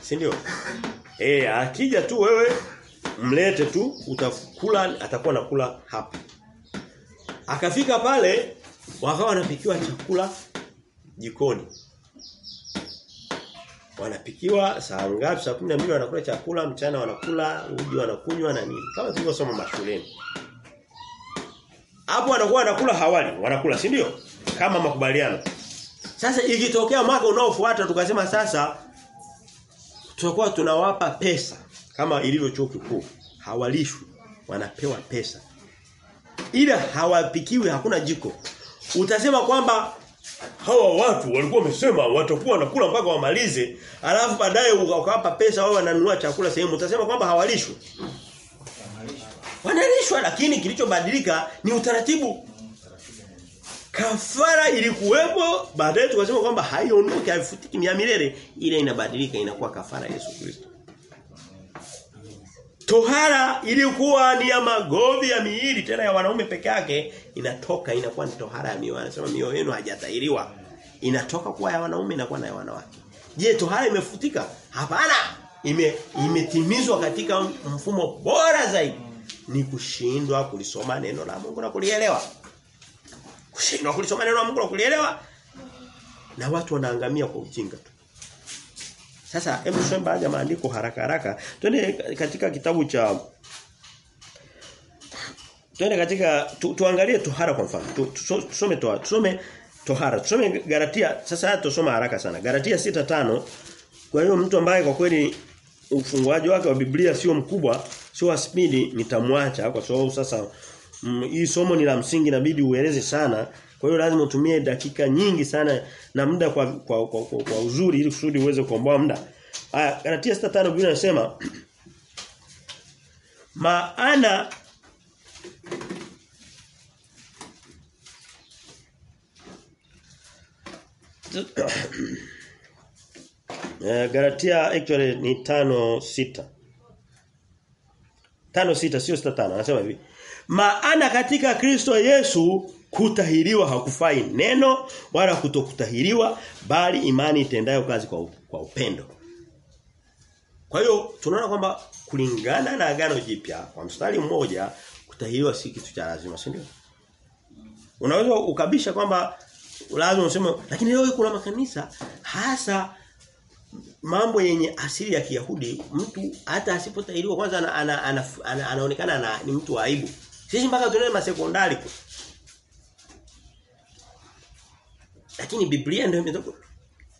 Si ndio? *laughs* Eh akija tu wewe mlete tu utakula atakuwa nakula hapa. Akafika pale wakawa wanapikiwa chakula jikoni. Wanapikiwa saa ngapi? Saa 12 wanakula chakula, mchana wanakula, uji wanakunywa na nini. Kama tulivyosoma mashuleni. Hapo wanakuwa wanakula hawali, wanakula, si ndio? Kama makubaliano. Sasa ikitokea mwaka unaofuata tukasema sasa tutakuwa tunawapa pesa kama ilivyo chuo kikuu. Hawalishwi, wanapewa pesa. Ila hawapikiwi hakuna jiko. Utasema kwamba hawa watu walikuwa wamesema watakuwa wanakula mpaka wamalize, alafu baadaye ukawapa pesa wao wananunua chakula sehemu. Utasema kwamba hawalishwi. Wanalishwa lakini kilichobadilika ni utaratibu. Kafara ilikuwepo baadaye tukasema kwamba haiondoki haifutiki mia milele ile inabadilika inakuwa kafara Yesu Kristo. Tohara ilikuwa ni ya magovi ya miili tena ya wanaume peke yake inatoka inakuwa ni tohara ya mioyo anasema mioyo yenu hajatahiriwa inatoka kuwa ya wanaume inakuwa na ya wanawake. Je, tohara imefutika? Hapana. Ime imetimizwa katika mfumo bora zaidi ni kushindwa kulisoma neno la Mungu na kulielewa. Kushindwa kulisoma neno la Mungu na kulielewa na watu wanaangamia kwa ujinga tu. Sasa hebu tusome baadhi ya maandiko haraka haraka. Twende katika kitabu cha Twende katika tu, tuangalie tohara kwa mfano. Tu, tu, tusome tohara. Tusome tohara. Tusome Galatia. Sasa tusoma haraka sana. Galatia 6:5. Kwa hiyo mtu ambaye kwa kweli ufunguaji wake wa Biblia sio mkubwa, sio wa nitamwacha kwa sababu sasa mm, hii somo ni la msingi inabidi ueleze sana. Kwa hiyo lazima utumie dakika nyingi sana na muda kwa kwa, kwa, kwa, kwa uzuri ili kusudi uweze kuomboa muda. Aya, Galatia 6:5 Biblia inasema maana Uh, *clears throat* Galatia actually ni tano sita tano sita sio sita tano anasema hivi maana katika Kristo Yesu kutahiriwa hakufai neno wala kutokutahiriwa bali imani itendayo kazi kwa, kwa upendo kwa hiyo tunaona kwamba kulingana na agano jipya kwa mstari mmoja kutahiriwa si kitu cha lazima si ndio unaweza ukabisha kwamba lazima useme lakini leo kuna makanisa hasa mambo yenye asili ya Kiyahudi mtu hata asipotahiriwa kwanza ana, ana, ana, ana, anaonekana ana, ni mtu wa aibu. Sisi mpaka tunaenda masekondari. Lakini Biblia ndio imetoka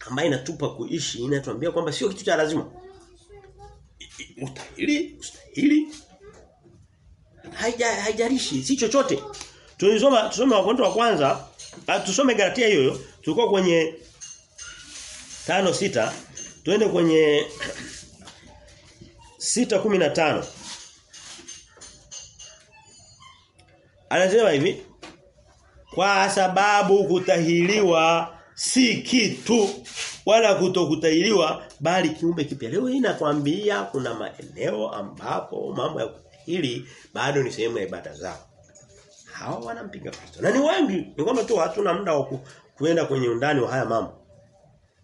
ambayo inatupa kuishi inatuambia kwamba sio kitu cha lazima. Utahiri, ustahili. Haija haijalishi si chochote. Tulisoma tusome wa kwanza, tusome Galatia hiyo hiyo. Tulikuwa kwenye tano sita Tuende kwenye 6:15. Anasema hivi kwa sababu kutahiriwa si kitu wala kutokutahiriwa bali kiumbe kipya. Leo hii nakwambia kuna maeneo ambapo mambo ya kutahiri bado ni sehemu ya ibada zao. Hao wanampiga Kristo. Na ni wengi, ni kwamba tu hatuna muda wa kuenda kwenye undani wa haya mambo.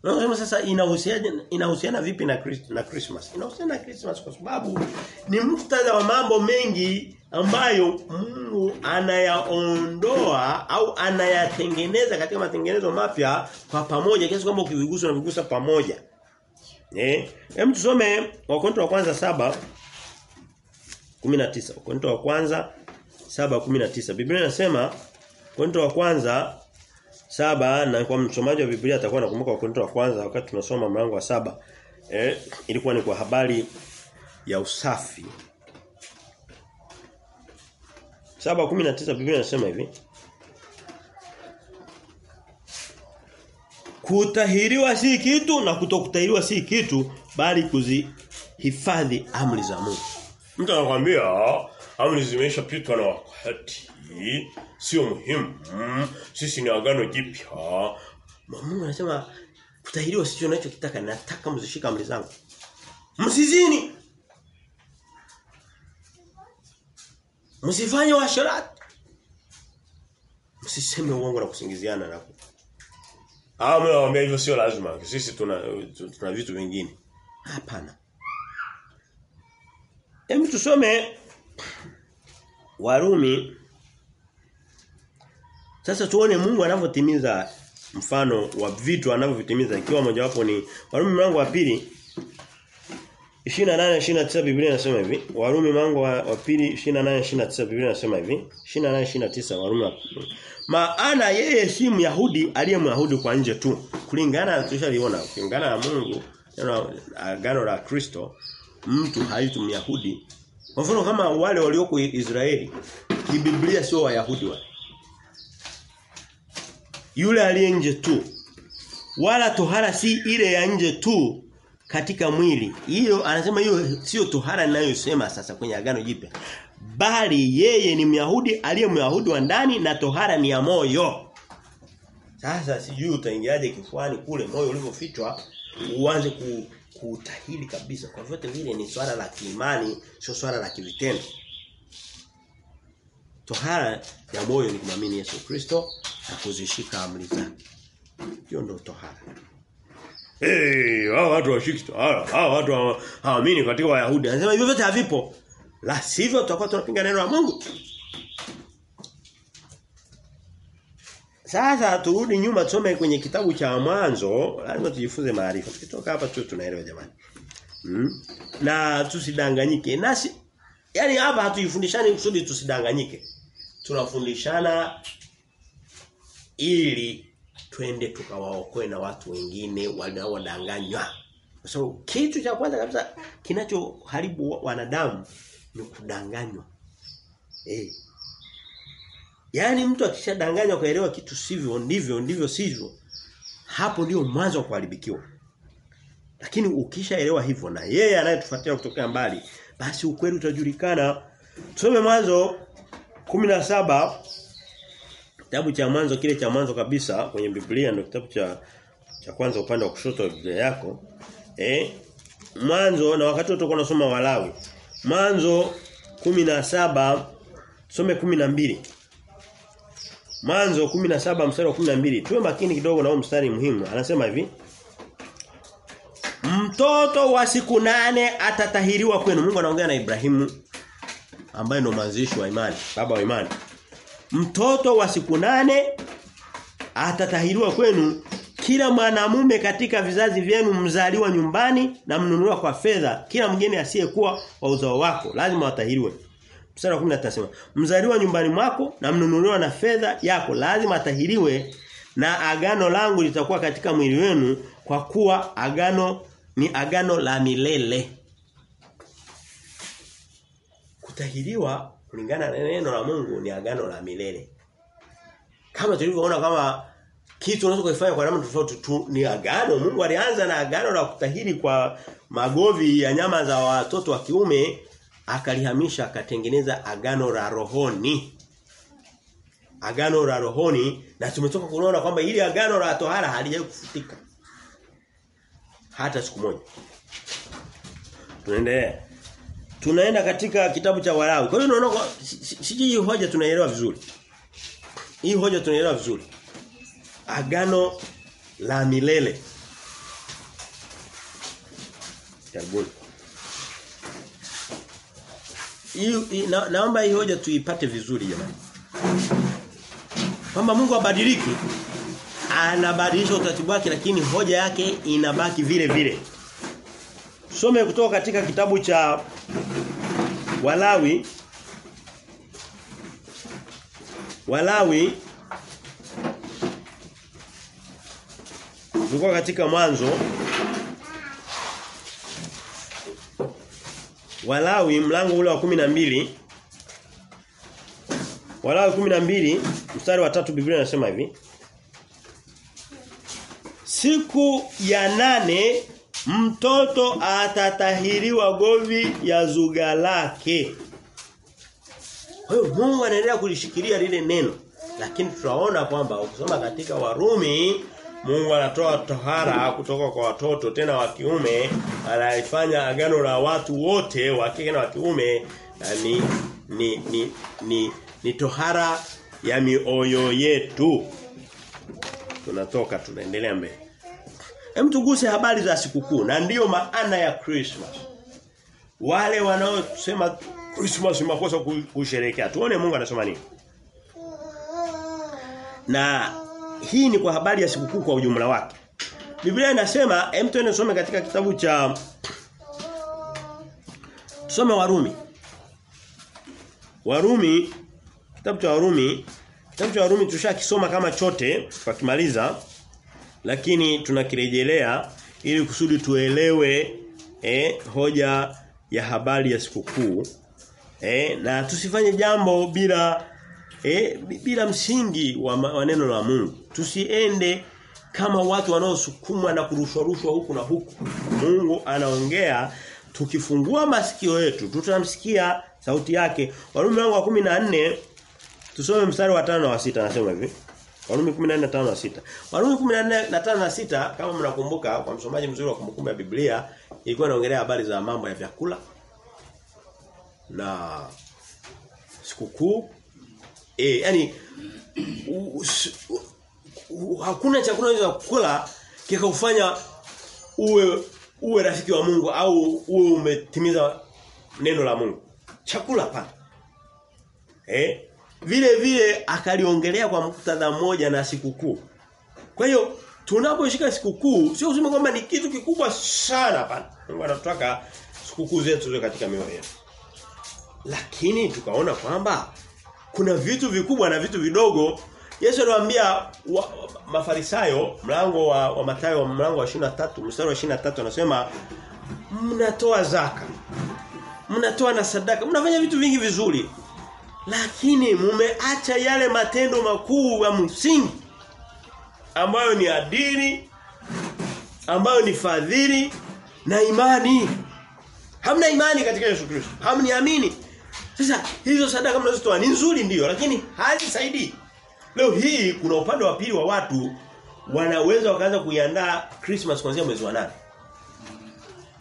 Unasema sasa inahusiana inahusiana vipi na Christ, na Christmas? Inahusiana na Christmas kwa sababu ni muktadha wa mambo mengi ambayo Mungu anayaondoa au anayatengeneza katika matengenezo mapya kwa pamoja kiasi kwamba ukivigusa na vigusa pamoja. Eh? Hem tusome Wakorintho wa kwanza saba 19. Wakorintho wa kwanza 7:19. Biblia inasema Wakorintho wa kwanza saba na kwa msomaji wa Biblia atakuwa anakumbuka Wakorintho wa kwanza wakati tunasoma mlango wa saba eh, ilikuwa ni kwa habari ya usafi. 7:19 Biblia inasema hivi. Kutahiriwa si kitu na kutokutahiriwa si kitu bali kuzihifadhi amri za Mungu. Mtu anakuambia amri zimeshapitwa na wakati sio muhimu. Sisi ni agano jipya. Mungu anasema kutahiriwa sio unachokitaka nataka mzishike amri zangu. Msizini. Msifanye uasherati. Msiseme uongo na kusingiziana na Ah, mimi nawaambia hivyo sio lazima. Sisi tuna tuna vitu vingine. Hapana. Hem tusome Warumi Sasa tuone Mungu anavyotimiza mfano wa vitu anavyovitimiza ikiwa mojawapo ni Warumi mlango wa pili 28 29 Biblia inasema hivi. Warumi mlango wa, wa pili 28 29 Biblia inasema hivi. 28 29 Warumi wa Maana yeye si Myahudi aliye Myahudi kwa nje tu. Kulingana tulishaliona, kulingana na Mungu, neno agano la Kristo, mtu haitu Myahudi. Kwa mfano kama wale walioko Israeli, kibiblia sio Wayahudi wale. Yule aliye nje tu. Wala tohara si ile ya nje tu katika mwili. Hiyo anasema hiyo sio tohara ninayosema sasa kwenye agano jipya. Bali yeye ni Myahudi aliye Myahudi wa ndani na tohara ni ya moyo. Sasa sijui utaingiaje kifuani kule moyo ulivyofichwa uanze ku, kutahili kabisa. Kwa vyote vile ni swala la kiimani, sio swala la kivitendo. Tohara ya moyo ni kumamini Yesu Kristo na kuzishika amri zake. Hiyo ndio tohara. Eh, hao watu washiki. Hao watu hawaamini katika Wayahudi. Anasema hivyo vyote havipo. La sivyo tutakuwa tunapinga neno la Mungu. Sasa turudi nyuma tusome kwenye kitabu cha mwanzo, lazima tujifunze maarifa. Tukitoka hapa tu tunaelewa jamani. Hmm? Na tusidanganyike. Nasi yani hapa hatujifundishani kusudi tusidanganyike. Tunafundishana ili twende tukawaokoe na watu wengine wanaodanganywa. Kwa sababu kitu cha kwanza kabisa kinachoharibu wanadamu ni kudanganywa. Eh. Yaani mtu akishadanganywa kaelewa kitu sivyo ndivyo ndivyo sivyo hapo ndio mwanzo wa kuharibikiwa. Lakini ukishaelewa hivyo na yeye anayetufuatia kutoka mbali basi ukweli utajulikana. Tusome mwanzo 17 kitabu cha mwanzo kile cha mwanzo kabisa kwenye Biblia ndio kitabu cha cha kwanza upande wa kushoto wa Biblia yako. Eh? Mwanzo na wakati utakuwa unasoma Walawi. Mwanzo 17 some 12. Mwanzo 17 mstari wa 12. Tuwe makini kidogo na huo mstari muhimu. Anasema hivi. Mtoto wa siku nane atatahiriwa kwenu. Mungu anaongea na Ibrahimu ambaye ndo mwanzishi wa imani, baba wa imani. Mtoto wa siku nane atatahiriwa kwenu. Kila mwanamume katika vizazi vyenu mzaliwa nyumbani na mnunuliwa kwa fedha. Kila mgeni asiyekuwa wa uzao wako lazima watahiriwe. Mstari wa 10 atasema mzaliwa nyumbani mwako na mnunuliwa na fedha yako lazima atahiriwe na agano langu litakuwa katika mwili wenu kwa kuwa agano ni agano la milele. Kutahiriwa kulingana na neno la Mungu ni agano la milele kama tulivyoona kama kitu unaweza kuifanya kwa namna tofauti tu ni agano. Mungu alianza na agano la kutahiri kwa magovi ya nyama za watoto wa kiume akalihamisha akatengeneza agano la rohoni. Agano la rohoni na tumetoka kuona kwamba ili agano la tohara halijawahi kufutika. Hata siku moja. Tunaendelea. Tunaenda katika kitabu cha Walawi. Kwa hiyo unaona siji hii hoja tunaelewa vizuri. Hii hoja tunaelewa vizuri agano la milele. Karibuni. Na, naomba hii hoja tuipate vizuri jamani. Kwamba Mungu abadiliki anabadilisha utaratibu wake lakini hoja yake inabaki vile vile. Some kutoka katika kitabu cha Walawi. Walawi Tulikuwa katika mwanzo. Walawi mlango ule wa mbili. Walawi mbili mstari wa tatu Biblia inasema hivi. Siku ya nane mtoto atatahiriwa govi ya zuga lake. Kwa hiyo Mungu anaendelea kulishikilia lile neno. Lakini tunaona kwamba ukisoma katika Warumi Mungu anatoa tohara kutoka kwa watoto tena wa kiume, anaifanya agano la watu wote wa kike na wa kiume ni ni ni ni ni, tohara ya mioyo yetu. Tunatoka tunaendelea mbele. Hem tuguse habari za sikukuu na ndiyo maana ya Christmas. Wale wanaosema Christmas ni makosa kusherehekea. Tuone Mungu anasema nini. Na hii ni kwa habari ya sikukuu kwa ujumla wake. Biblia inasema hem tuende katika kitabu cha Tusome Warumi. Warumi kitabu cha Warumi kitabu cha Warumi tushakisoma kama chote tukimaliza lakini tunakirejelea ili kusudi tuelewe eh, hoja ya habari ya sikukuu eh, na tusifanye jambo bila eh, bila msingi wa, wa neno la Mungu. Tusiende kama watu wanaosukumwa na kurushwa rushwa huku na huku. Mungu anaongea tukifungua masikio yetu tutamsikia sauti yake. Warumi wangu wa 14 tusome mstari wa 5 na wa 6 anasema hivi Warumi 14:5 na 6. Warumi 14:5 na 6 kama mnakumbuka kwa msomaji mzuri wa kumbukumbu ya Biblia ilikuwa inaongelea habari za mambo ya vyakula na sikukuu eh yani hakuna chakula unaweza kukula kikaufanya uwe uwe rafiki wa Mungu au uwe umetimiza neno la Mungu. Chakula pana. Eh? Vile vile akaliongelea kwa muktadha mmoja na sikukuu. Kwa hiyo tunaposhika sikukuu sio kusema kwamba ni kitu kikubwa sana hapana. Mungu anataka sikukuu zetu ziwe katika mioyo yetu. Lakini tukaona kwamba kuna vitu vikubwa na vitu vidogo. Yesu aliwaambia Mafarisayo mlango wa, wa Mathayo mlango wa 23 mstari wa 23 anasema mnatoa zaka. Mnatoa na sadaka. Mnafanya vitu vingi vizuri. Lakini mumeacha yale matendo makuu ya msingi ambayo ni adili ambayo ni fadhili na imani. Hamna imani katika Yesu Kristo. Hamniamini. Sasa hizo sadaka mnazotoa ni nzuri ndiyo lakini hazisaidii. Leo hii kuna upande wa pili wa watu wanaweza wakaanza kuiandaa Christmas kuanzia mwezi wa nane.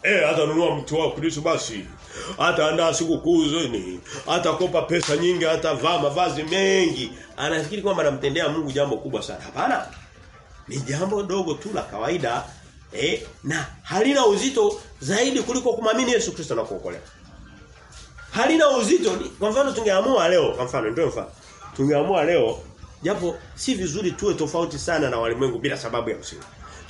Eh hata nunua mtu wa Kristo basi. Ataandaa siku kuzuni. Atakopa pesa nyingi, atavaa mavazi mengi. Anafikiri kwamba anamtendea Mungu jambo kubwa sana. Hapana. Ni jambo dogo tu la kawaida eh na halina uzito zaidi kuliko kumamini Yesu Kristo na kuokolewa. Halina uzito. Kwa mfano tungeamua leo, kwa mfano ndio mfano. Tungeamua leo japo si vizuri tuwe tofauti sana na walimwengu bila sababu ya msingi.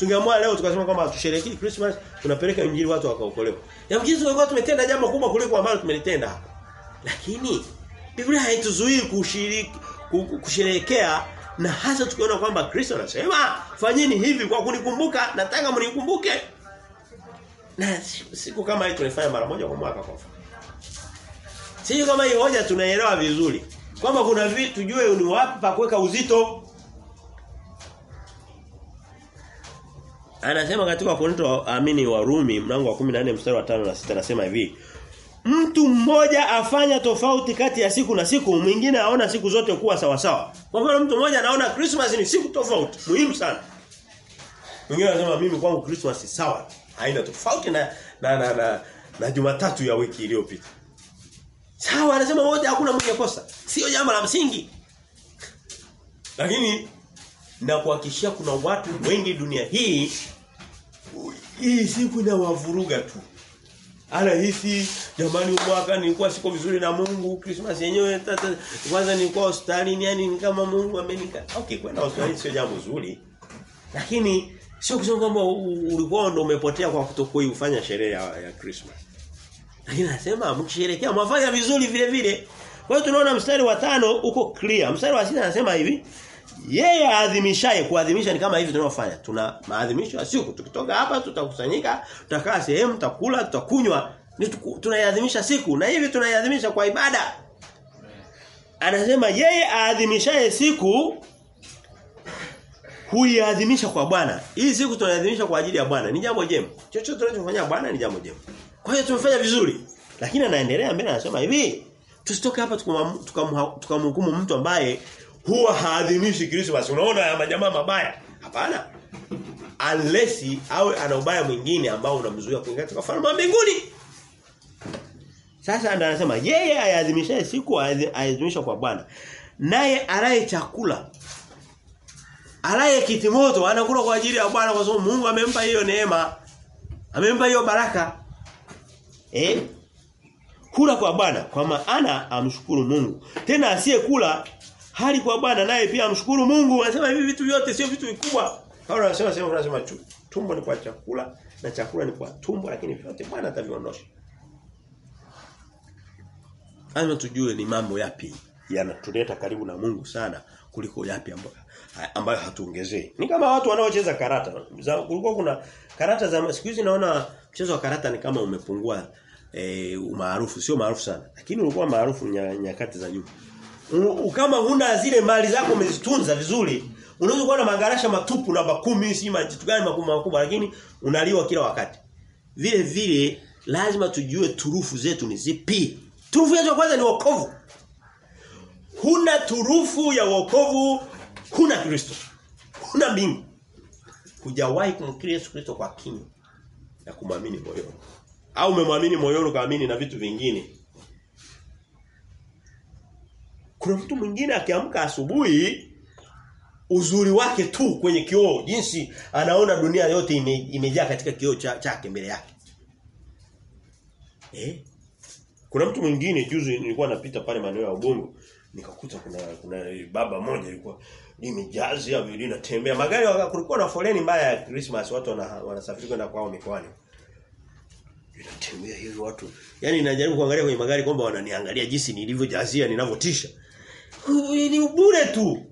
Tungeamua leo tukasema kwamba tusherehekee Christmas, tunapeleka injili watu wakaokolewa. Yamkini tulikuwa tumetenda jambo kubwa kuliko ambalo tumelitenda hapa. Lakini Biblia haituzuii kushiriki kusherehekea na hasa tukiona kwamba Kristo anasema fanyeni hivi kwa kunikumbuka, nataka mnikumbuke. Na siku kama hii tunafanya mara moja kwa mwaka kwa mfano. Sio kama hii hoja tunaelewa vizuri. Kwamba kuna vitu tujue ni wapi pa kuweka uzito. Anasema katika Wakorinto amini wa Rumi mlango wa 14 mstari wa 5 na 6 anasema hivi. Mtu mmoja afanya tofauti kati ya siku na siku, mwingine aona siku zote kuwa sawa sawa. Kwa mfano mtu mmoja anaona Christmas ni siku tofauti, muhimu sana. Mwingine anasema mimi kwangu Christmas ni sawa, haina tofauti na na na, na, na Jumatatu ya wiki iliyopita. Sawa anasema wote hakuna mwenye kosa. Sio jambo la msingi. Lakini na kuhakikishia kuna watu wengi dunia hii hii siku inawavuruga tu. Anahisi jamani mwaka nilikuwa siko vizuri na Mungu, Christmas yenyewe kwanza nilikuwa hospitalini yani ni kama Mungu amenika. Okay, kwenda hospitali sio jambo zuri. Lakini sio kusema kwamba ulikuwa ndo umepotea kwa kutokoi ufanya sherehe ya, ya Christmas. Lakini anasema mkisherehekea mwafanya vizuri vile vile. Kwa hiyo tunaona mstari wa tano uko clear. Mstari wa sita anasema hivi, yeye aadhimishaye kuadhimisha ni kama hivi tunaofanya. Tuna maadhimisho ya siku. Tukitoka hapa tutakusanyika, tutakaa sehemu, tutakula, tutakunywa. Tunaiadhimisha siku na hivi tunaiadhimisha kwa ibada. Anasema yeye aadhimishaye siku kuiadhimisha kwa Bwana. Hii siku tunaiadhimisha kwa ajili ya Bwana. Ni jambo jema. Chochote tunachofanya Bwana ni jambo jema. Kwa hiyo tumefanya vizuri. Lakini anaendelea mbele anasema hivi, tusitoke hapa tukamhukumu tuka, tuka mtu ambaye huwa haadhimishi Christmas. Unaona ya majamaa mabaya? Hapana. Unless awe ana ubaya mwingine ambao unamzuia kuingia katika ufalme wa mbinguni. Sasa ndio anasema yeye ayaadhimishaye siku ayaadhimisha kwa Bwana. Naye alaye chakula alaye kitimoto anakula kwa ajili ya Bwana kwa sababu Mungu amempa hiyo neema. Amempa hiyo baraka. Eh? Kula kwa Bwana kwa maana amshukuru Mungu. Tena asiyekula hali kwa Bwana naye pia amshukuru Mungu. Anasema hivi vitu vyote sio vitu vikubwa. Paulo anasema sema anasema tumbo ni kwa chakula na chakula ni kwa tumbo lakini vyote Bwana ataviondosha. Lazima tujue ni mambo yapi yanatuleta karibu na Mungu sana kuliko yapi ambayo ambayo hatuongezei. Ni kama watu wanaocheza karata. Kulikuwa kuna karata za siku hizi naona mchezo wa karata ni kama umepungua e, umaarufu, sio maarufu sana. Lakini ulikuwa maarufu nyakati za nyuma. Kama huna zile mali zako umezitunza vizuri, unaweza kuwa na magarasha matupu namba 10 si majitu gani makubwa makubwa lakini unaliwa kila wakati. Vile vile lazima tujue turufu zetu ni zipi. Turufu yetu kwanza ni wokovu. Huna turufu ya wokovu, huna Kristo. Huna mbingu. Hujawahi kumkiri Yesu Kristo kwa kinywa na kumwamini moyoni. Au umemwamini moyoni kaamini na vitu vingine. Kuna mtu mwingine akiamka asubuhi uzuri wake tu kwenye kioo jinsi anaona dunia yote ime, imejaa katika kioo chake cha mbele yake. Eh? Kuna mtu mwingine juzi nilikuwa napita pale maeneo ya Ubungo nikakuta kuna kuna baba mmoja alikuwa nimejazi hapo linatembea magari kulikuwa na foleni mbaya ya Christmas watu wanasafiri kwenda kwao mikoani linatembea hivi watu yani najaribu kuangalia kwenye magari kwamba wananiangalia jinsi nilivyojazia ninavyotisha ni bure tu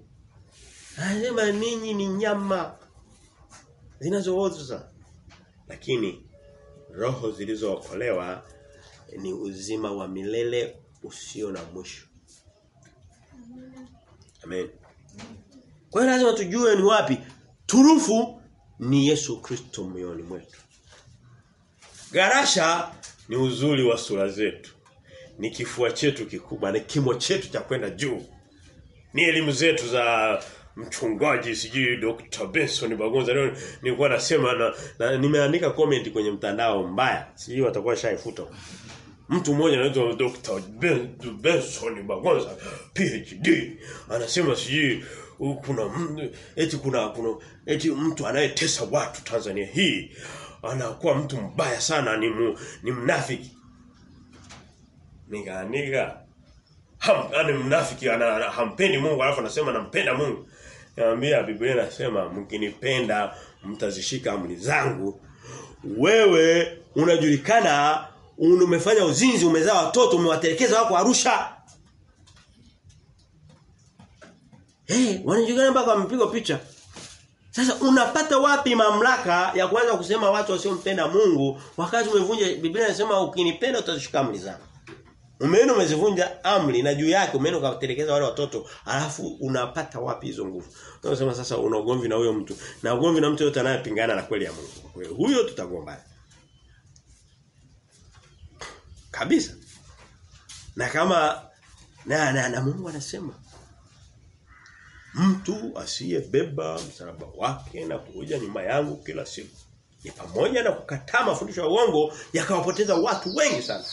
anasema ninyi ni nyama zinazooza lakini roho zilizookolewa ni uzima wa milele usio na mwisho Amen. Kwa hiyo lazima tujue ni wapi turufu ni Yesu Kristo moyoni mwetu. Garasha ni uzuri wa sura zetu. Ni kifua chetu kikubwa, ni kimo chetu cha kwenda juu. Ni elimu zetu za mchungaji sijui Dr. Benson Bagonza leo nilikuwa nasema na, na nimeandika comment kwenye mtandao mbaya. Sijui watakuwa shaifuta. Mtu mmoja anaitwa Dr. Ben, Benson Bagonza PhD anasema sijui kuna eti kuna kuna eti mtu anayetesa watu Tanzania hii anakuwa mtu mbaya sana ni mu, ni mnafiki. Nikaandika ham ana mnafiki ana, hampendi Mungu alafu anasema nampenda Mungu. Naambia Biblia inasema mkinipenda mtazishika amri zangu. Wewe unajulikana umefanya uzinzi umezaa watoto umewatelekeza wako Arusha Eh, hey, wanajulikana mpaka wamepigwa picha. Sasa unapata wapi mamlaka ya kuanza kusema watu wasiompenda Mungu wakati umevunja Biblia inasema ukinipenda utazishika amri zangu. Umeenda umezivunja amri na juu yake umeenda ukatelekeza wale watoto alafu unapata wapi hizo nguvu? Unasema sasa una ugomvi na huyo mtu. Na ugomvi na mtu yote anayepingana na kweli ya Mungu. Huyo tutagombana. Kabisa. Na kama na, na, na Mungu anasema mtu asiyebeba msalaba wake na kuja nyuma yangu kila siku ni pamoja na kukataa mafundisho ya uongo yakawapoteza watu wengi sana.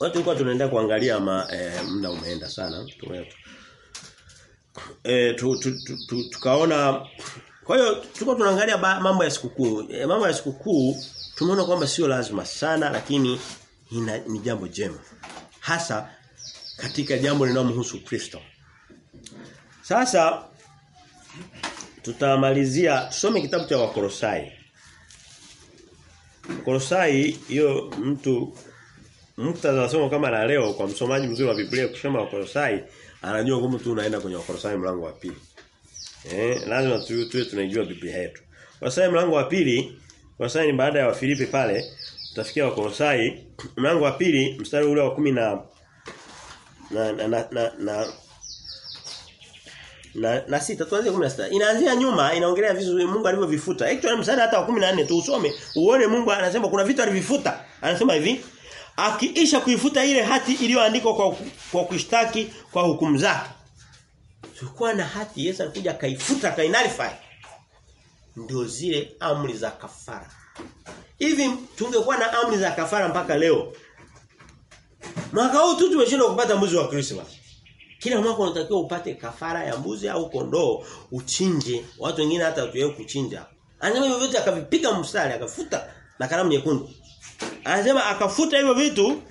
Watu tulikuwa tunaenda kuangalia ma, e, muda umeenda sana tumetu. E, tu, tu, tu, tu, tukaona kwa hiyo tulikuwa tunaangalia mambo ya sikukuu. E, mambo ya sikukuu tumeona kwamba sio lazima sana lakini ina, ni jambo jema. Hasa katika jambo linalomhusu Kristo. Sasa tutamalizia tusome kitabu cha Wakolosai. Wakolosai hiyo mtu muktadha wa somo kama la leo kwa msomaji mzuri wa Biblia kusoma Wakolosai anajua kwamba tu unaenda kwenye Wakolosai mlango wa pili. Eh, lazima tuwe tu, tunaijua Biblia yetu. Wakolosai mlango wa pili, Wakolosai ni baada ya Wafilipi pale, tutafikia Wakolosai mlango wa pili mstari ule wa kumi na na na, na, na na, na sita tuanze 16. Inaanzia nyuma inaongelea vitu Mungu alivyovifuta. Actually msana hata wa 14 tu usome uone Mungu anasema kuna vitu alivifuta. Anasema hivi akiisha kuifuta ile hati iliyoandikwa kwa kwa kushtaki kwa hukumu zake. Tulikuwa na hati Yesu alikuja akaifuta kainalify. Ndio zile amri za kafara. Hivi tungekuwa na amri za kafara mpaka leo. Mwaka huu tu tumeshindwa kupata mbuzi wa Christmas. Kila mwaka unatakiwa upate kafara ya mbuzi au kondoo uchinje. Watu wengine hata tuwe kuchinja. Anasema hivyo vyote akavipiga mstari akafuta na kalamu nyekundu. Anasema akafuta hivyo vitu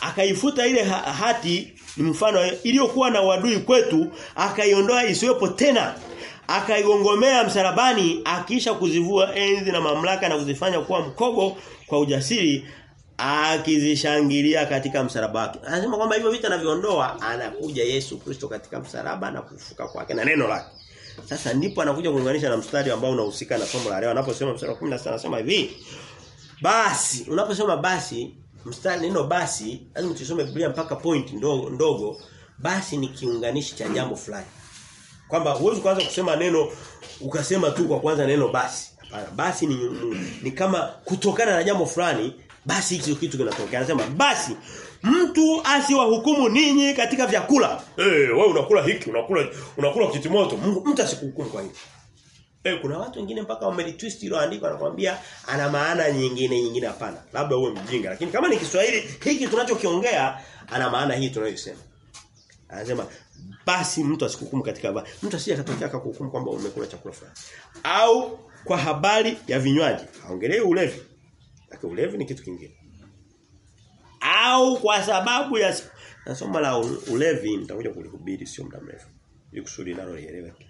akaifuta ile hati ni mfano iliyokuwa na wadui kwetu akaiondoa isiwepo tena akaigongomea msalabani akisha kuzivua enzi na mamlaka na kuzifanya kuwa mkogo kwa ujasiri akizishangilia katika msalaba wake. Anasema kwamba hivyo vitu anavyoondoa anakuja Yesu Kristo katika msalaba na kufufuka kwake na neno lake. Sasa ndipo anakuja kuunganisha na mstari ambao unahusika na somo la leo anaposema mstari wa 16 anasema hivi. Basi unaposema basi mstari neno basi lazima tusome Biblia mpaka point ndogo, ndogo basi ni kiunganishi cha jambo fulani. Kwamba huwezi kuanza kusema neno ukasema tu kwa kwanza neno basi. Hapana, basi ni, ni, ni kama kutokana na jambo fulani basi hicho kitu kinatokea. Anasema basi mtu asiwahukumu ninyi katika vyakula. Eh, hey, wewe unakula hiki, unakula unakula kitimoto. Mungu mtu asikuhukumu kwa hiyo. Eh, kuna watu wengine mpaka wamelitwist hilo andiko anakuambia ana maana nyingine nyingine hapana. Labda uwe mjinga, lakini kama ni Kiswahili hiki tunachokiongea ana maana hii tunayosema. Anasema basi mtu asikuhukumu katika baba. Mtu asije akatokea akakuhukumu kwamba umekula chakula fulani. Au kwa habari ya vinywaji. Haongelee ulevi. Lakini ulevi ni kitu kingine. Au kwa sababu ya na somo la ulevi nitakuja kulihubiri sio muda mrefu. Ili kusudi nalo lieleweke.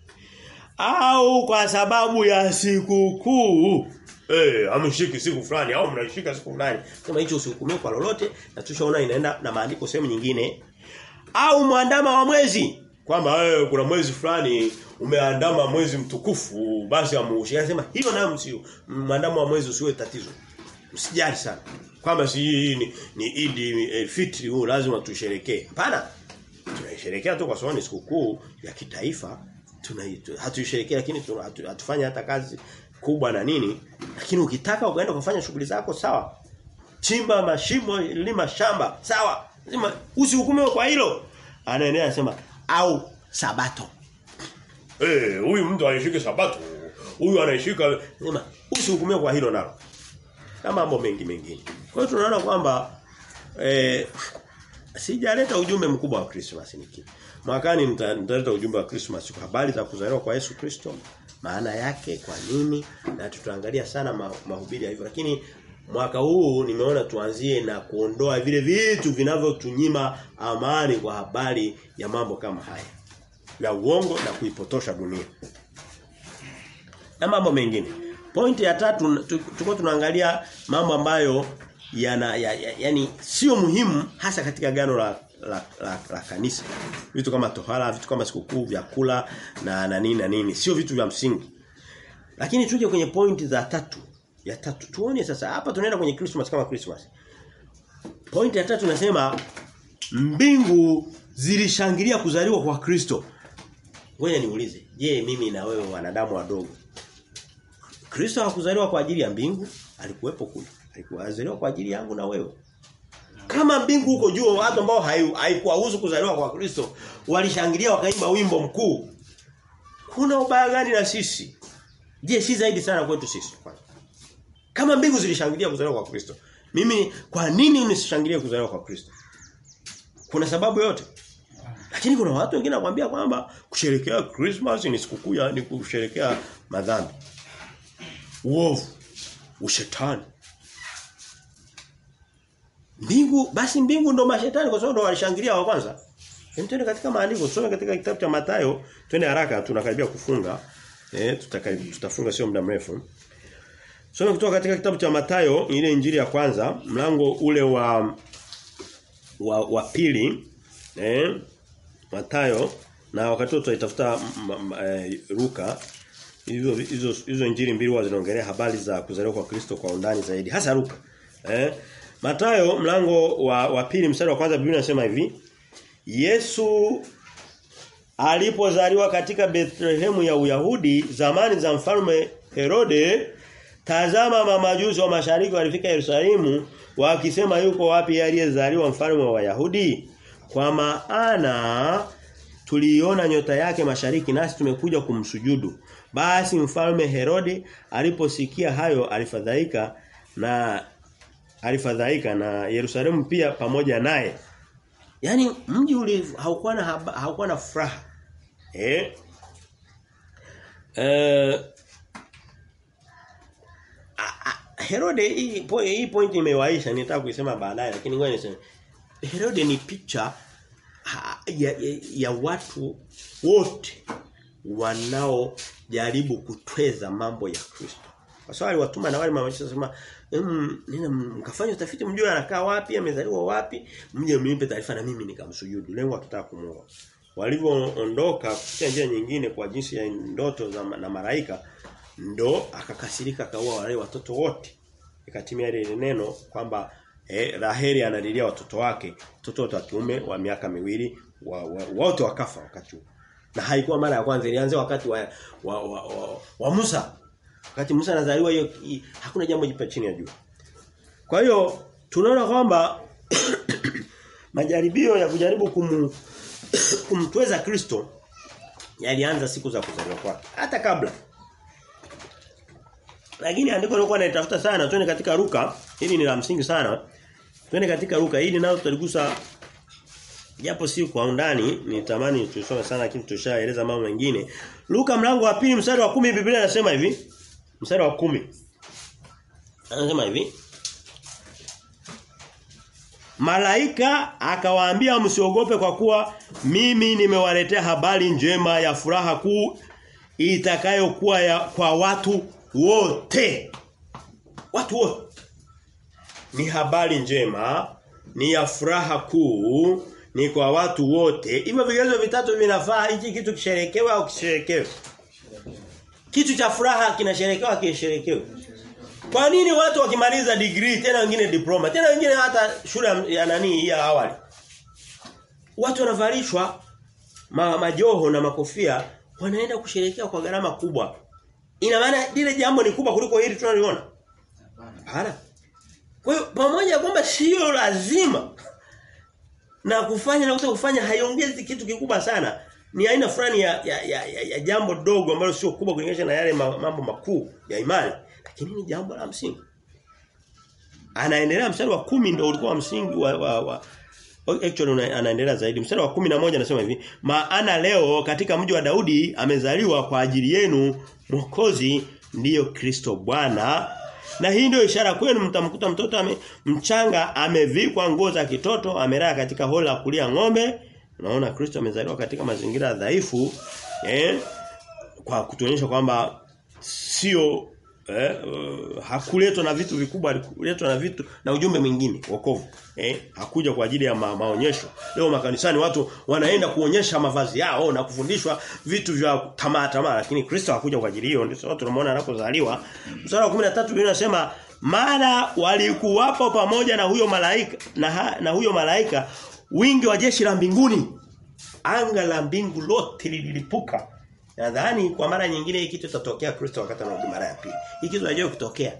Au kwa sababu ya sikukuu. Eh, hey, amshiki siku fulani au mnashika siku fulani. Kama hicho usihukumiwe kwa lolote na tushaona inaenda na maandiko sehemu nyingine. Au mwandama wa mwezi kwamba wewe kuna mwezi fulani umeandama mwezi mtukufu basi amuushi. Anasema hiyo nayo msio mwandamo wa mwezi usiwe tatizo. Msijali sana. Kwamba si hii ni, ni Idi eh, Fitri huu lazima tusherekee. Hapana. tunasherekea tu kwa sababu ni sikukuu ya kitaifa. Tuna hatuisherekea lakini hatu, hatufanya hata kazi kubwa na nini. Lakini ukitaka ukaenda kufanya shughuli zako sawa. Chimba mashimo, lima shamba, sawa. Lazima usihukumiwe kwa hilo. Anaendelea anasema au sabato. Eh, hey, huyu mtu anashika sabato. Huyu anashika sema usihukumiwe kwa hilo nalo na mambo mengi mengine. Kwa hiyo tunaona kwamba eh sijaleta ujumbe mkubwa wa Christmas niki. Mwakani nitaleta ujumbe wa Christmas kwa habari za kuzaliwa kwa Yesu Kristo, maana yake kwa nini na tutaangalia sana ma, mahubiri ya hivyo. Lakini mwaka huu nimeona tuanzie na kuondoa vile vitu vinavyotunyima amani kwa habari ya mambo kama haya. Ya uongo na kuipotosha dunia. Na mambo mengine. Pointi ya tatu tuko tunaangalia mambo ambayo yana ya, ya, yani sio muhimu hasa katika gano la la, la, la kanisa. Vitu kama tohara, vitu kama sikukuu, vyakula na na nini na nini, sio vitu vya msingi. Lakini tuje kwenye pointi za tatu. Ya tatu tuone sasa hapa tunaenda kwenye Christmas kama Christmas. Pointi ya tatu nasema mbingu zilishangilia kuzaliwa kwa Kristo. Ngoja niulize, je, mimi na wewe wanadamu wadogo Kristo hakuzaliwa kwa ajili ya mbingu, alikuwepo kule. Alikuwa azaliwa kwa ajili yangu na wewe. Kama mbingu huko juu watu ambao haikuwahusu kuzaliwa kwa Kristo walishangilia wakaimba wimbo mkuu. Kuna ubaya gani na sisi? Je, si zaidi sana kwetu sisi kwanza. Kama mbingu zilishangilia kuzaliwa kwa Kristo, mimi kwa nini nisishangilie kuzaliwa kwa Kristo? Kuna sababu yote? Lakini kuna watu wengine wanakuambia kwamba kusherekea Christmas ni sikukuu ya ni kusherekea madhambi uovu, ushetani. Mbingu basi mbingu ndo mashetani kwa sababu ndo walishangilia wa kwanza. Hem katika maandiko, tusome katika kitabu cha Mathayo, twende haraka tunakaribia kufunga. Eh tutaka tutafunga sio muda mrefu. Tusome kutoka katika kitabu cha Mathayo ile injili ya kwanza, mlango ule wa wa, wa pili, eh Mathayo na wakati tutaitafuta e, Luka hizo hizo hizo injili mbili huwa zinaongelea habari za kuzaliwa kwa Kristo kwa undani zaidi hasa Luka eh Mathayo mlango wa wa pili mstari wa kwanza Biblia inasema hivi. Yesu alipozaliwa katika Bethlehemu ya Uyahudi zamani za mfalme Herode tazama mamajuzi wa mashariki walifika Yerusalemu wakisema yuko wapi aliyezaliwa mfalme wa Wayahudi? Kwa maana tuliona nyota yake mashariki nasi tumekuja kumsujudu. Basi mfalme Herode aliposikia hayo alifadhaika na alifadhaika na Yerusalemu pia pamoja naye Yaani mji ule haukuwa na haukuwa na furaha. Eh? Eh Herode hii po, hii point imewaisha nitaka kuisema baadaye lakini ngoja niseme. Herode ni picha ha, ya, ya, ya watu wote wanaojaribu kutweza mambo ya Kristo. Kwa sababu aliwatuma na wale mamaisha sema nenda utafiti mjue anakaa wapi, amezaliwa wapi, mje mnipe taarifa na mimi nikamsujudu. Lengo akitaka kumuoa. Walivyoondoka kupitia njia nyingine kwa jinsi ya ndoto za na maraika ndo akakasirika kaua wale watoto wote. Ikatimia ile neno kwamba eh, Raheli analilia watoto wake, watoto wa kiume wa miaka miwili wa, wa, wakafa wakati huo. Na haikuwa mara ya kwanza ilianza wakati wa wa, wa, wa, wa Musa Wakati Musa anazaliwa hiyo hakuna jambo jipya chini ya jua. Kwa hiyo tunaona kwamba *coughs* majaribio ya kujaribu kum, *coughs* kumtweza Kristo yalianza siku za kuzaliwa kwake. Hata kabla. Lakini andiko lilikuwa nalitafuta sana twende katika Luka, hili ni la msingi sana. Twende katika Luka, hili nalo tutaligusa japo si kwa undani nitamani tusome sana lakini tushaeleza mambo mengine. Luka mlango wa pili mstari wa kumi Biblia inasema hivi. Mstari wa kumi Anasema hivi. Malaika akawaambia msiogope kwa kuwa mimi nimewaletea habari njema ya furaha kuu itakayokuwa ya kwa watu wote. Watu wote. Ni habari njema, ni ya furaha kuu, ni kwa watu wote. Hivyo vigezo vitatu vinafaa hiki kitu kisherekewe au kisherekewe. Kitu cha furaha kinasherekewa kisherekewe. Kwa nini watu wakimaliza degree tena wengine diploma tena wengine hata shule ya nani ya awali? Watu wanavalishwa ma, majoho na makofia wanaenda kusherekea kwa gharama kubwa. Ina maana lile jambo ni kubwa kuliko hili tunaliona hapana. Kwa hiyo pamoja kwamba sio lazima na kufanya na kufanya haiongezi kitu kikubwa sana ni aina fulani ya, ya, ya, ya, ya jambo dogo ambalo sio kubwa kulinganisha na yale mambo makuu ya imani lakini ni jambo la msingi. Anaendelea mstari wa kumi ndio ulikuwa msingi wa, wa, wa actually anaendelea zaidi. Mstari wa kumi na moja anasema hivi, maana leo katika mji wa Daudi amezaliwa kwa ajili yenu mwokozi ndiyo Kristo Bwana. Na hii ndio ishara kwenu mtamkuta mtoto ame, mchanga amevikwa nguo za kitoto, amelala katika holi la kulia ng'ombe. Unaona Kristo amezaliwa katika mazingira dhaifu eh, kwa kutuonyesha kwamba sio eh, uh, hakuletwa na vitu vikubwa alikuletwa na vitu na ujumbe mwingine wokovu eh hakuja kwa ajili ya ma, maonyesho. Leo makanisani watu wanaenda kuonyesha mavazi yao na kufundishwa vitu vya tamaa tamaa lakini Kristo hakuja kwa ajili hiyo. Ndio watu wanaona anapozaliwa. Mstari wa 13 Biblia inasema mara walikuwapo pamoja na huyo malaika na, ha, na huyo malaika wingi wa jeshi la mbinguni anga la mbingu lote lililipuka Nadhani kwa mara nyingine hiki kitu kitatokea Kristo wakati anarudi mara ya pili. Hiki kitu hajawahi kutokea.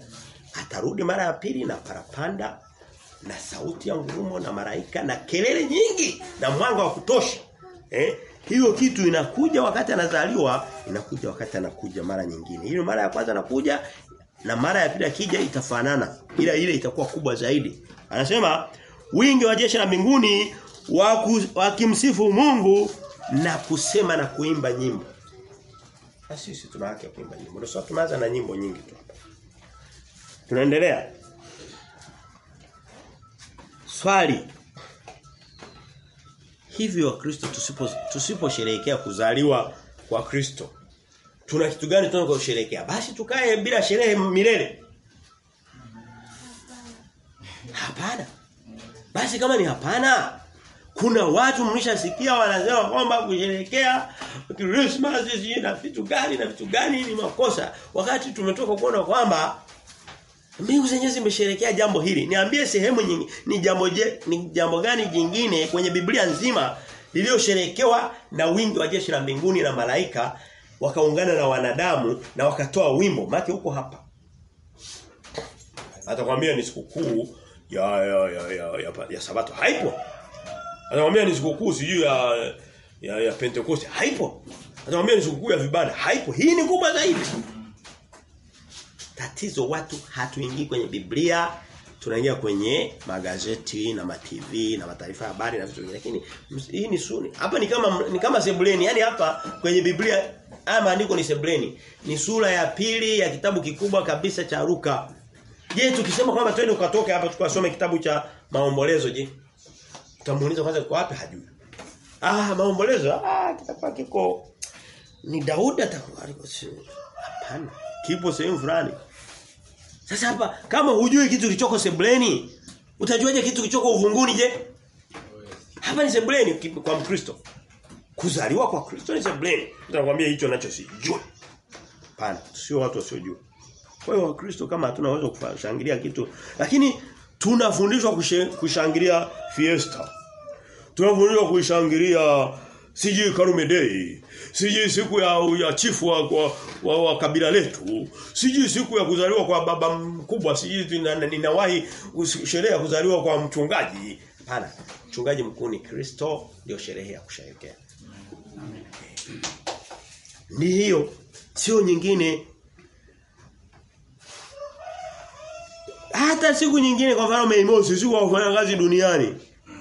Atarudi mara ya pili na parapanda na sauti ya ngurumo na maraika na kelele nyingi na mwanga wa kutosha. Eh? Hiyo kitu inakuja wakati anazaliwa, inakuja wakati anakuja mara nyingine. Hiyo mara ya kwanza anakuja na mara ya pili akija itafanana. Ila ile itakuwa kubwa zaidi. Anasema wingi wa jeshi la mbinguni wakimsifu Mungu na kusema na kuimba nyimbo. Na sisi tuna haki ya kuimba nyimbo. Ndio tunaanza na nyimbo nyingi tu. Tunaendelea. Swali. Hivi wakristo tusipo tusiposherehekea kuzaliwa kwa Kristo. Tuna kitu gani tunataka kusherehekea? Basi tukae bila sherehe milele. Hapana. Basi kama ni hapana, kuna watu mlishasikia wanasema kwamba kusherehekea Christmas na vitu gani na vitu gani ni makosa. Wakati tumetoka kuona kwamba mbingu zenyewe zimesherehekea jambo hili. Niambie sehemu nyingi ni jambo je, ni jambo gani jingine kwenye Biblia nzima lililosherekewa na wingi wa jeshi la mbinguni na malaika wakaungana na wanadamu na wakatoa wimbo maki huko hapa atakwambia ni sikukuu ya ya ya, ya, ya, ya sabato haipo atakwambia ni sikukuu sijui ya ya, ya Pentecost haipo. Anamwambia ni sikukuu ya vibada. Haipo. Hii ni kubwa zaidi. Tatizo watu hatuingii kwenye Biblia tunaingia kwenye magazeti na ma TV na mataarifa ya habari na vitu vingine. Lakini hii ni suni. Hapa ni kama ni kama sebuleni. Yani hapa kwenye Biblia haya maandiko ni sebuleni. Ni sura ya pili ya kitabu kikubwa kabisa cha Luka. Je tukisema kwamba twende ukatoke hapa tukasome kitabu cha maombolezo je tutamuuliza kwanza kwa wapi hajui ah maombolezo ah kitakuwa kiko ni Daudi atakuwa hapana kipo sehemu fulani sasa hapa kama hujui kitu kilichoko sebuleni, utajuaje kitu kilichoko uvunguni je? Hapa ni sebuleni kwa Mkristo. Kuzaliwa kwa Kristo ni sebuleni. Nitakwambia hicho nacho sijui. Hapana, sio watu wasiojua. Kwa hiyo Wakristo kama hatuna uwezo kushangilia kitu, lakini tunafundishwa kushangilia fiesta. Tunafundishwa kushangilia siji Karume Day, siji siku ya ya chifu wa, wa, wa, wa kabila letu, siji siku ya kuzaliwa kwa baba mkubwa, siji ninawahi sherehe ya kuzaliwa kwa mchungaji. Hapana, mchungaji mkuu ni Kristo ndio sherehe ya kusherehekea. Ni hiyo, sio nyingine. Hata siku nyingine kwa mfano Mei Mosi, siku kazi duniani.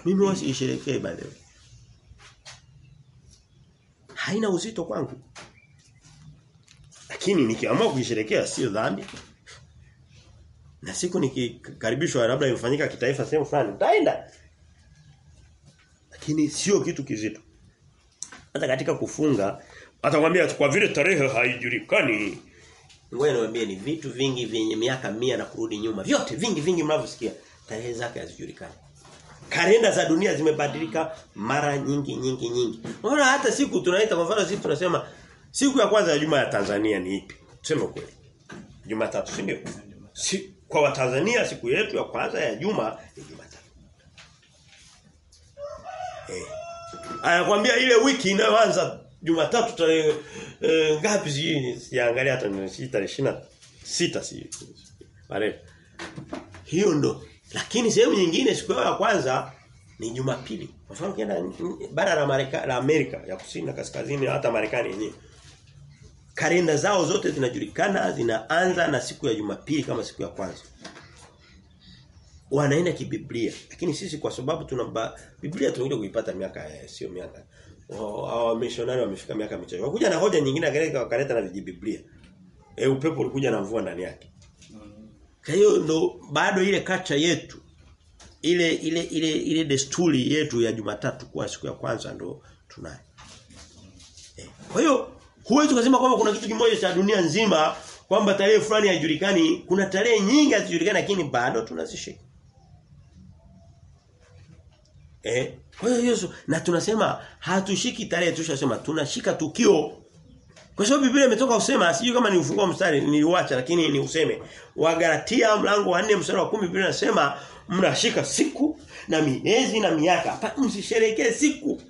Mimi wasiisherekee baadaye haina uzito kwangu. Lakini nikiamua kuisherekea sio dhambi. Na siku nikikaribishwa labda ifanyika kitaifa sehemu fulani, nitaenda. Lakini sio kitu kizito. Hata katika kufunga atakwambia kwa vile tarehe haijulikani. Ngoja niwaambie ni vitu vingi vyenye miaka mia na kurudi nyuma. Vyote vingi vingi mnavyosikia tarehe zake hazijulikani. Kalenda za dunia zimebadilika mara nyingi nyingi nyingi. Unaona hata siku tunaita kwa mfano sisi tunasema siku ya kwanza ya juma ya Tanzania ni ipi? Tuseme kweli. Jumatatu, si ndio? Si, kwa Watanzania siku yetu ya kwanza ya juma ni Jumatatu. Eh. Anakuambia ile wiki inayoanza Jumatatu tarehe eh, ngapi sijui sijaangalia hata ni tarehe 26 si. Pale. Hiyo ndo lakini sehemu nyingine siku ya kwanza ni Jumapili. Kwa mfano ukienda bara la Amerika, la Amerika ya kusini na kaskazini hata Marekani yenyewe. Kalenda zao zote zinajulikana, zinaanza na siku ya Jumapili kama siku ya kwanza. Wanaenda kibiblia. Lakini sisi kwa sababu tuna Biblia tunakuja kuipata miaka eh, sio miaka. Hao missionary wamefika miaka michache. Wakuja na hoja nyingine akaleta wakaleta na vijibiblia. E, upepo ulikuja na mvua ndani yake. Kwa hiyo ndo bado ile kacha yetu ile ile ile ile desturi yetu ya Jumatatu kwa siku ya kwanza ndo tunayo. Eh. Kwa hiyo huwezi kusema kwamba kuna kitu kimoja cha dunia nzima kwamba tarehe fulani haijulikani, kuna tarehe nyingi hazijulikani lakini bado tunazishika. Eh? Kwa hiyo Yesu na tunasema hatushiki tarehe tushasema tunashika tukio kwa sababu Biblia imetoka kusema sijui kama ni ufungua mstari niliuacha lakini ni useme. Wagalatia mlango wa 4 mstari wa 10 Biblia inasema mnashika siku na miezi na miaka. Msisherekee siku.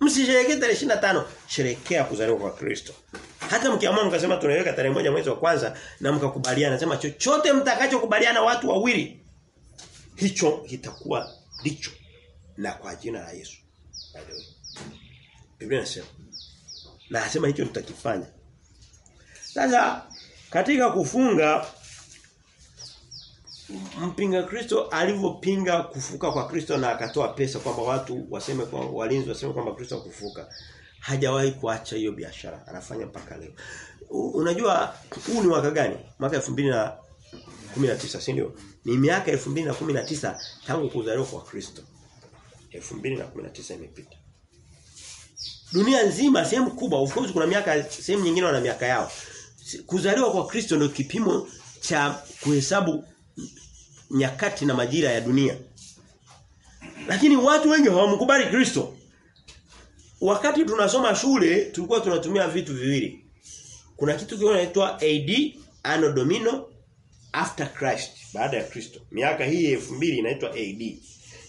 Msisherekee tarehe 25, sherekea kuzaliwa kwa Kristo. Hata mkiamua mkasema tunaweka tarehe moja mwezi wa kwanza na mkakubaliana nasema chochote mtakachokubaliana watu wawili hicho kitakuwa ndicho na kwa jina la Yesu. Biblia inasema na asema hicho tutakifanya. Sasa katika kufunga mpinga Kristo alivyopinga kufuka kwa Kristo na akatoa pesa kwamba watu waseme kwa walinzi waseme kwamba Kristo kufuka hajawahi kuacha hiyo biashara anafanya mpaka leo. Unajua huu ni mwaka gani? Mwaka 2019 si ndio? Ni miaka 2019 tangu kuzaliwa kwa Kristo. 2019 imepita. Dunia nzima sehemu kubwa of course kuna miaka sehemu nyingine wana miaka yao. Kuzaliwa kwa Kristo ndio kipimo cha kuhesabu nyakati na majira ya dunia. Lakini watu wengi hawamkubali Kristo. Wakati tunasoma shule tulikuwa tunatumia vitu viwili. Kuna kitu kinaitwa AD Anno Domino after Christ baada ya Kristo. Miaka hii 2000 inaitwa AD.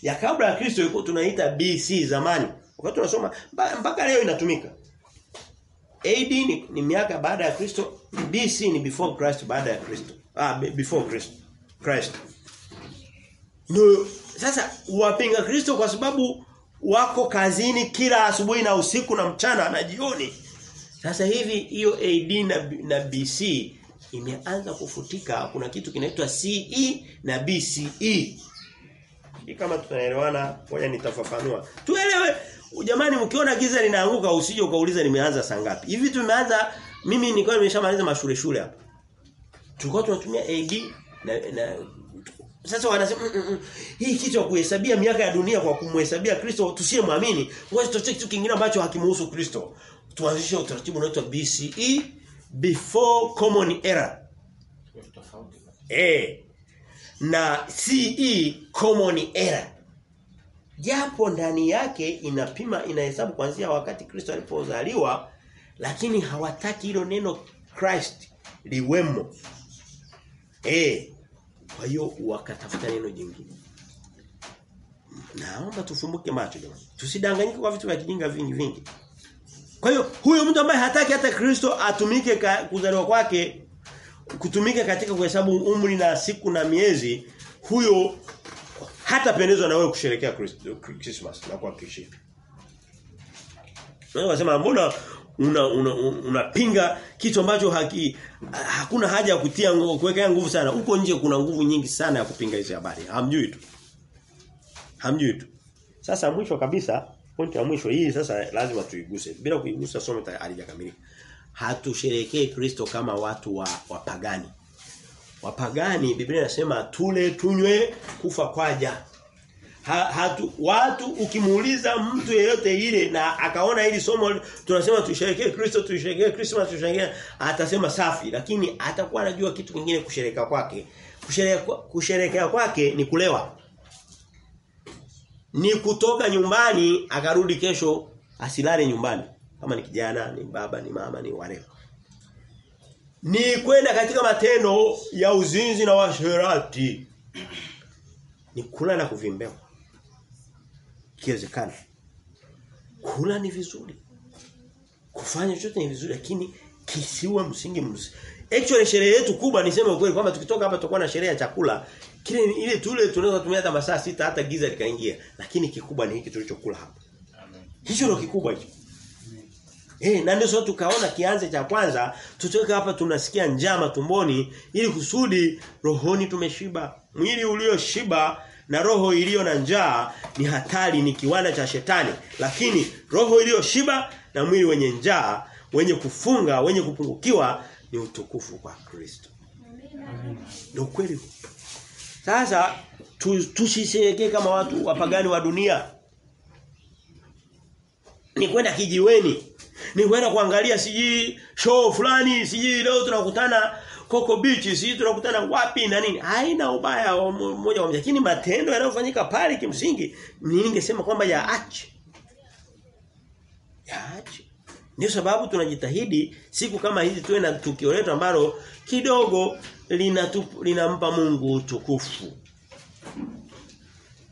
Ya kabla ya Kristo ilikuwa tunaita BC zamani. Wakati tunasoma mpaka leo inatumika. AD ni, ni miaka baada ya Kristo, BC ni before Christ baada ya Kristo. Ah before Christ. Christ. No, sasa wapinga Kristo kwa sababu wako kazini kila asubuhi na usiku na mchana na jioni. Sasa hivi hiyo AD na, na BC imeanza kufutika kuna kitu kinaitwa CE na BCE. Hii kama tunaelewana, ngoja nitafafanua. Tuelewe jamani mkiona giza linaanguka usije ukauliza nimeanza saa ngapi. Hivi tumeanza mimi nilikuwa nimeshamaliza mashule shule hapa. Tulikuwa tunatumia AD na, na sasa wanasema mm, mm, hii kitu ya kuhesabia miaka ya dunia kwa kumhesabia Kristo tusiyemwamini, ngoja tutoe kitu kingine ambacho hakimuhusu Kristo. Tuanzishe utaratibu unaoitwa BCE before common era. Eh. Na CE common era. Japo ndani yake inapima inahesabu kuanzia wakati Kristo alipozaliwa lakini hawataki hilo neno Christ liwemo. Eh. Kwa hiyo wakatafuta neno jingine. Naomba tufumbuke macho jamani. Tusidanganyike kwa vitu vya kijinga vingi vingi. Kwa hiyo huyo mtu ambaye hataki hata Kristo atumike kuzaliwa kwake kutumike katika kuhesabu umri na siku na miezi huyo hatapendezwa na wewe kusherehekea Christmas na kuhakikishia. Wewe unasema mbona una unapinga una, una kitu ambacho haki hakuna haja ya kutia nguvu kuweka nguvu sana. Huko nje kuna nguvu nyingi sana ya kupinga hizo habari. Hamjui tu. Hamjui tu. Sasa mwisho kabisa pointi ya mwisho hii sasa lazima tuiguse. Bila kuigusa somo halijakamilika. Hatusherekee Kristo kama watu wa wapagani. Wapagani Biblia inasema tule tunywe kufa kwaja. Ha, hatu, watu ukimuuliza mtu yeyote ile na akaona hili somo tunasema tusherekee Kristo tusherekee Christmas tusherekee atasema safi lakini atakuwa anajua kitu kingine kusherekea kwake kusherekea kwake ni kulewa ni kutoka nyumbani akarudi kesho asilale nyumbani kama ni kijana ni baba ni mama ni whatever. Ni kwenda katika matendo ya uzinzi na washerati ni kula na kuvimbewa. Kiwezekana kula ni vizuri. Kufanya chochote ni vizuri lakini kisiwe msingi mzuri. Actually sherehe yetu kubwa niseme ukweli kwamba tukitoka hapa tutakuwa na sherehe ya chakula. Kile ile tule tunaweza tumia hata masaa sita hata giza likaingia. Lakini kikubwa ni hiki tulichokula hapa. Amen. Hicho ndio kikubwa hicho Eh na ndio tukaona kianze cha kwanza tutoke hapa tunasikia njama tumboni ili kusudi rohoni tumeshiba. Mwili ulioshiba na roho iliyo na njaa ni hatari ni kiwanda cha shetani. Lakini roho iliyoshiba na mwili wenye njaa wenye kufunga wenye kupungukiwa ni utukufu kwa Kristo. Ndio kweli sasa tusisherekee kama watu wapagani wa dunia ni kwenda kijiweni. Ni kwenda kuangalia siji show fulani siji leo tunakutana Coco Beach siji tunakutana wapi na nini. Haina ubaya mmoja kwa lakini matendo yanayofanyika pale kimsingi ningesema kwamba yaache. Yaache. Ndio sababu tunajitahidi siku kama hizi tuwe na tukio letu ambalo kidogo linampa lina Mungu utukufu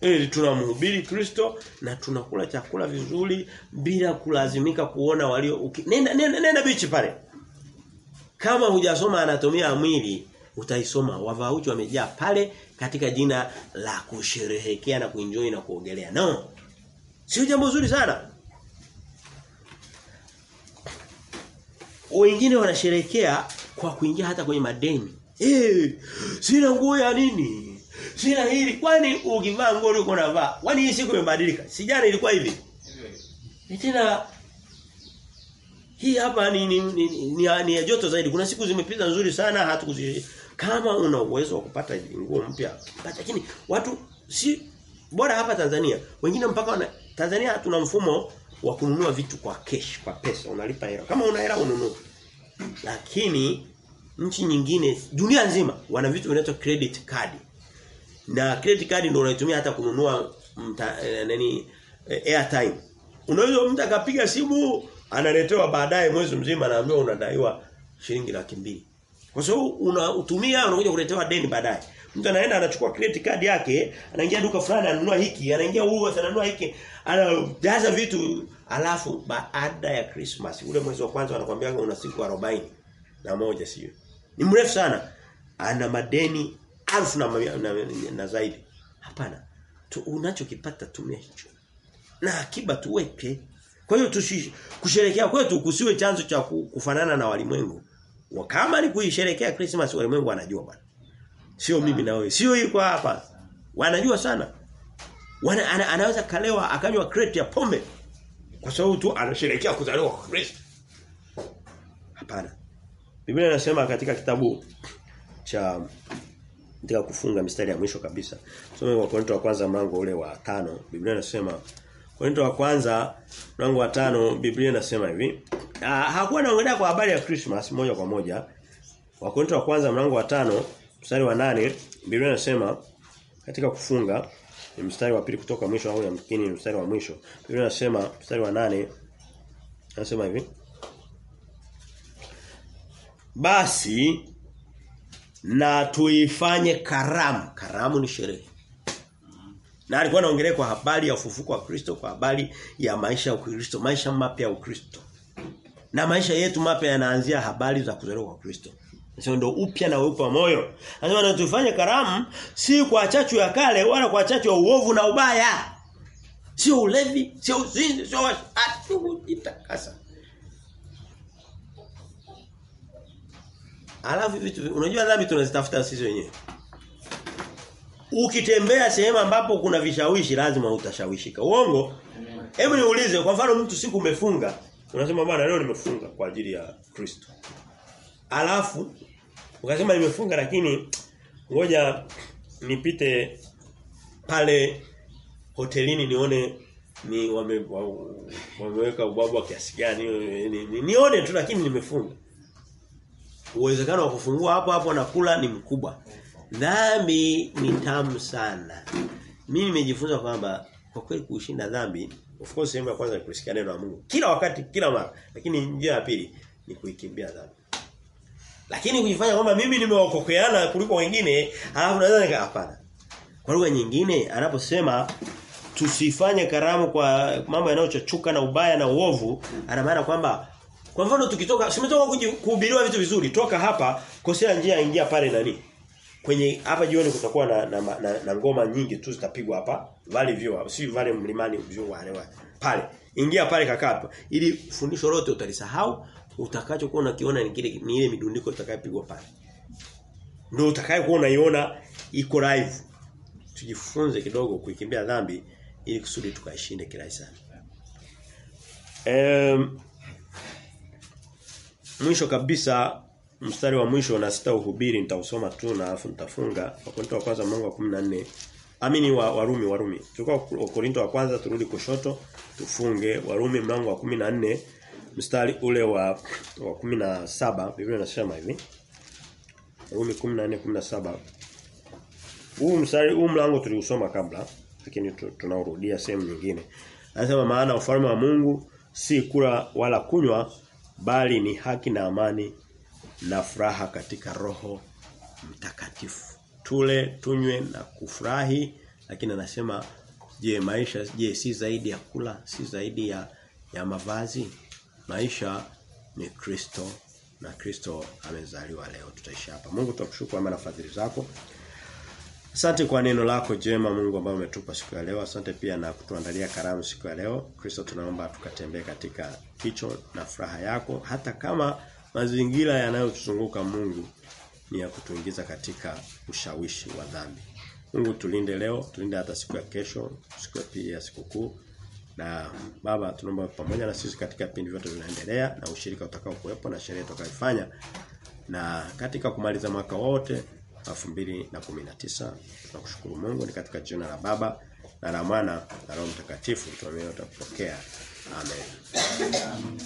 ili tunamhubiri Kristo na tunakula chakula vizuri bila kulazimika kuona walio uki... nenda, nenda nenda bichi pale. Kama hujasoma anatomia mwili utaisoma wavauchi wamejaa pale katika jina la kusherehekea na kuenjoy na kuogelea. No. Sio jambo zuri sana. Wengine wanasherehekea kwa kuingia hata kwenye madeni. Eh, sina nguo ya nini? Sina hili kwani ukivaa nguo uko unavaa. Kwani hii siku imebadilika? Sijana ilikuwa hivi. Ni tena hii hapa ni ni, ni, ni, ni, ni ya joto zaidi. Kuna siku zimepita nzuri sana hatukuzi kama una uwezo wa kupata nguo mpya. Lakini watu si bora hapa Tanzania. Wengine mpaka wana, Tanzania tuna mfumo wa kununua vitu kwa cash, kwa pesa, unalipa hela. Kama una hela ununue. Lakini nchi nyingine dunia nzima wana vitu vinaitwa credit card. Na credit card ndio unaitumia hata kununua mta, eh, nani eh, airtime. Unaweza mtu akapiga simu analetewa baadaye mwezi mzima anaambiwa unadaiwa shilingi laki mbili. Kwa sababu unautumia unakuja kuletewa deni baadaye. Mtu anaenda anachukua credit card yake, anaingia duka fulani ananunua hiki, anaingia Woolworths ananunua hiki, anajaza vitu alafu baada ya Christmas ule mwezi wa kwanza wanakuambia una siku 40 na moja sio. Ni mrefu sana. Ana madeni alfu na, na, na, na zaidi. Hapana. Tu, unachokipata tumia hicho. Na akiba tuweke. Kwa hiyo kusherekea kwetu kusiwe chanzo cha kufanana na walimwengu. Kama ni kuisherekea Christmas walimwengu wanajua bwana. Sio mimi na wewe. Sio yuko hapa. Wanajua sana. Wana, ana, anaweza kalewa akanywa crate ya pombe kwa sababu tu anasherehekea kuzaliwa kwa Kristo. Hapana. Biblia inasema katika kitabu cha katika kufunga mistari ya mwisho kabisa. Tusome kwa Korinto wa kwanza mlango ule wa tano Biblia inasema Korinto wa kwanza mlango wa tano Biblia inasema hivi. Ah, hakuwa anaongelea kwa habari ya Christmas moja kwa moja. Wakorintho wa kwanza mlango wa tano mstari wa nane Biblia inasema katika kufunga ni mstari wa pili kutoka mwisho au yamkini ni mstari wa mwisho. Biblia inasema mstari wa nane anasema hivi. Basi na tuifanye karamu. Karamu ni sherehe. Na alikuwa anaongelea kwa habari ya ufufuko wa Kristo, kwa habari ya maisha ya Ukristo, maisha mapya ya Ukristo. Na maisha yetu mapya yanaanzia habari za kuzaliwa kwa Kristo. Sio ndio upya na weupa moyo. Anasema na tufanye karamu si kwa chachu ya kale wala kwa chachu ya uovu na ubaya. Sio ulevi, sio uzinzi, sio atujitakasa. Alafu unajua dhambi tunazitafuta sisi wenyewe. Ukitembea sehemu ambapo kuna vishawishi lazima utashawishika. Uongo? Hebu niulize kwa mfano mtu siku umefunga, unasema bwana leo nimefunga kwa ajili ya Kristo. Alafu ukasema nimefunga lakini ngoja nipite pale hotelini nione ni wame, wameweka ubabu wa kiasi gani ni, ni, nione tu lakini nimefunga. Uwezekano wa kufungua hapo hapo na kula ni mkubwa. Dhambi ni tamu sana. Mimi nimejifunza kwamba kwa kweli kuushinda dhambi, of course sehemu ya kwanza ni kusikia neno la Mungu. Kila wakati, kila mara. Lakini njia ya pili ni kuikimbia dhambi. Lakini kujifanya kwamba mimi nimeokokeana kuliko wengine, alafu naweza nika hapana. Kwa lugha nyingine anaposema tusifanye karamu kwa mambo yanayochochuka na ubaya na uovu, ana maana kwamba kwa mfano tukitoka, simetoka kuhubiriwa vitu vizuri, toka hapa kosea njia ingia pale nani? Kwenye hapa jioni kutakuwa na, na, na, na ngoma nyingi tu zitapigwa hapa, vale vyo, si vale mlimani vyo wale wale. Pale. Ingia pale kakapo ili fundisho lote utalisahau utakachokuwa unakiona ni kile ni ile midundiko itakayopigwa pale. Ndio utakayokuwa unaiona iko live. Tujifunze kidogo kuikimbia dhambi ili kusudi tukaishinde kirahisi sana. Um, mwisho kabisa mstari wa mwisho na sita uhubiri nitausoma tu na afu nitafunga. Wakorintho wa kwanza mlango wa 14. Amini wa Warumi Warumi. Tulikuwa Wakorintho wa kwanza turudi kushoto tufunge Warumi mlango wa 14 mstari ule wa wa 17 Biblia inasema hivi. Warumi 14 17. Huu mstari huu mlango tuliusoma kabla lakini tunaurudia sehemu nyingine. Anasema maana ufalme wa Mungu si kula wala kunywa bali ni haki na amani na furaha katika roho mtakatifu. Tule, tunywe na kufurahi lakini anasema je maisha je si zaidi ya kula, si zaidi ya ya mavazi? Maisha ni Kristo na Kristo amezaliwa leo tutaishi hapa. Mungu tukushukuru kwa fadhili zako. Asante kwa neno lako jema Mungu ambao umetupa siku ya leo. Asante pia na kutuandalia karamu siku ya leo. Kristo tunaomba tukatembee katika kicho na furaha yako hata kama mazingira yanayotuzunguka Mungu ni ya kutuingiza katika ushawishi wa dhambi. Mungu tulinde leo, tulinde hata siku ya kesho, siku ya pili ya sikukuu. Na baba tunaomba pamoja na sisi katika pindi vyote vinaendelea na ushirika utakao kuwepo na sherehe tutakayofanya. Na katika kumaliza mwaka wote 2019 tunakushukuru Mungu ni katika jina la Baba na la Mwana na Roho Mtakatifu tunaomba utapokea. Amen.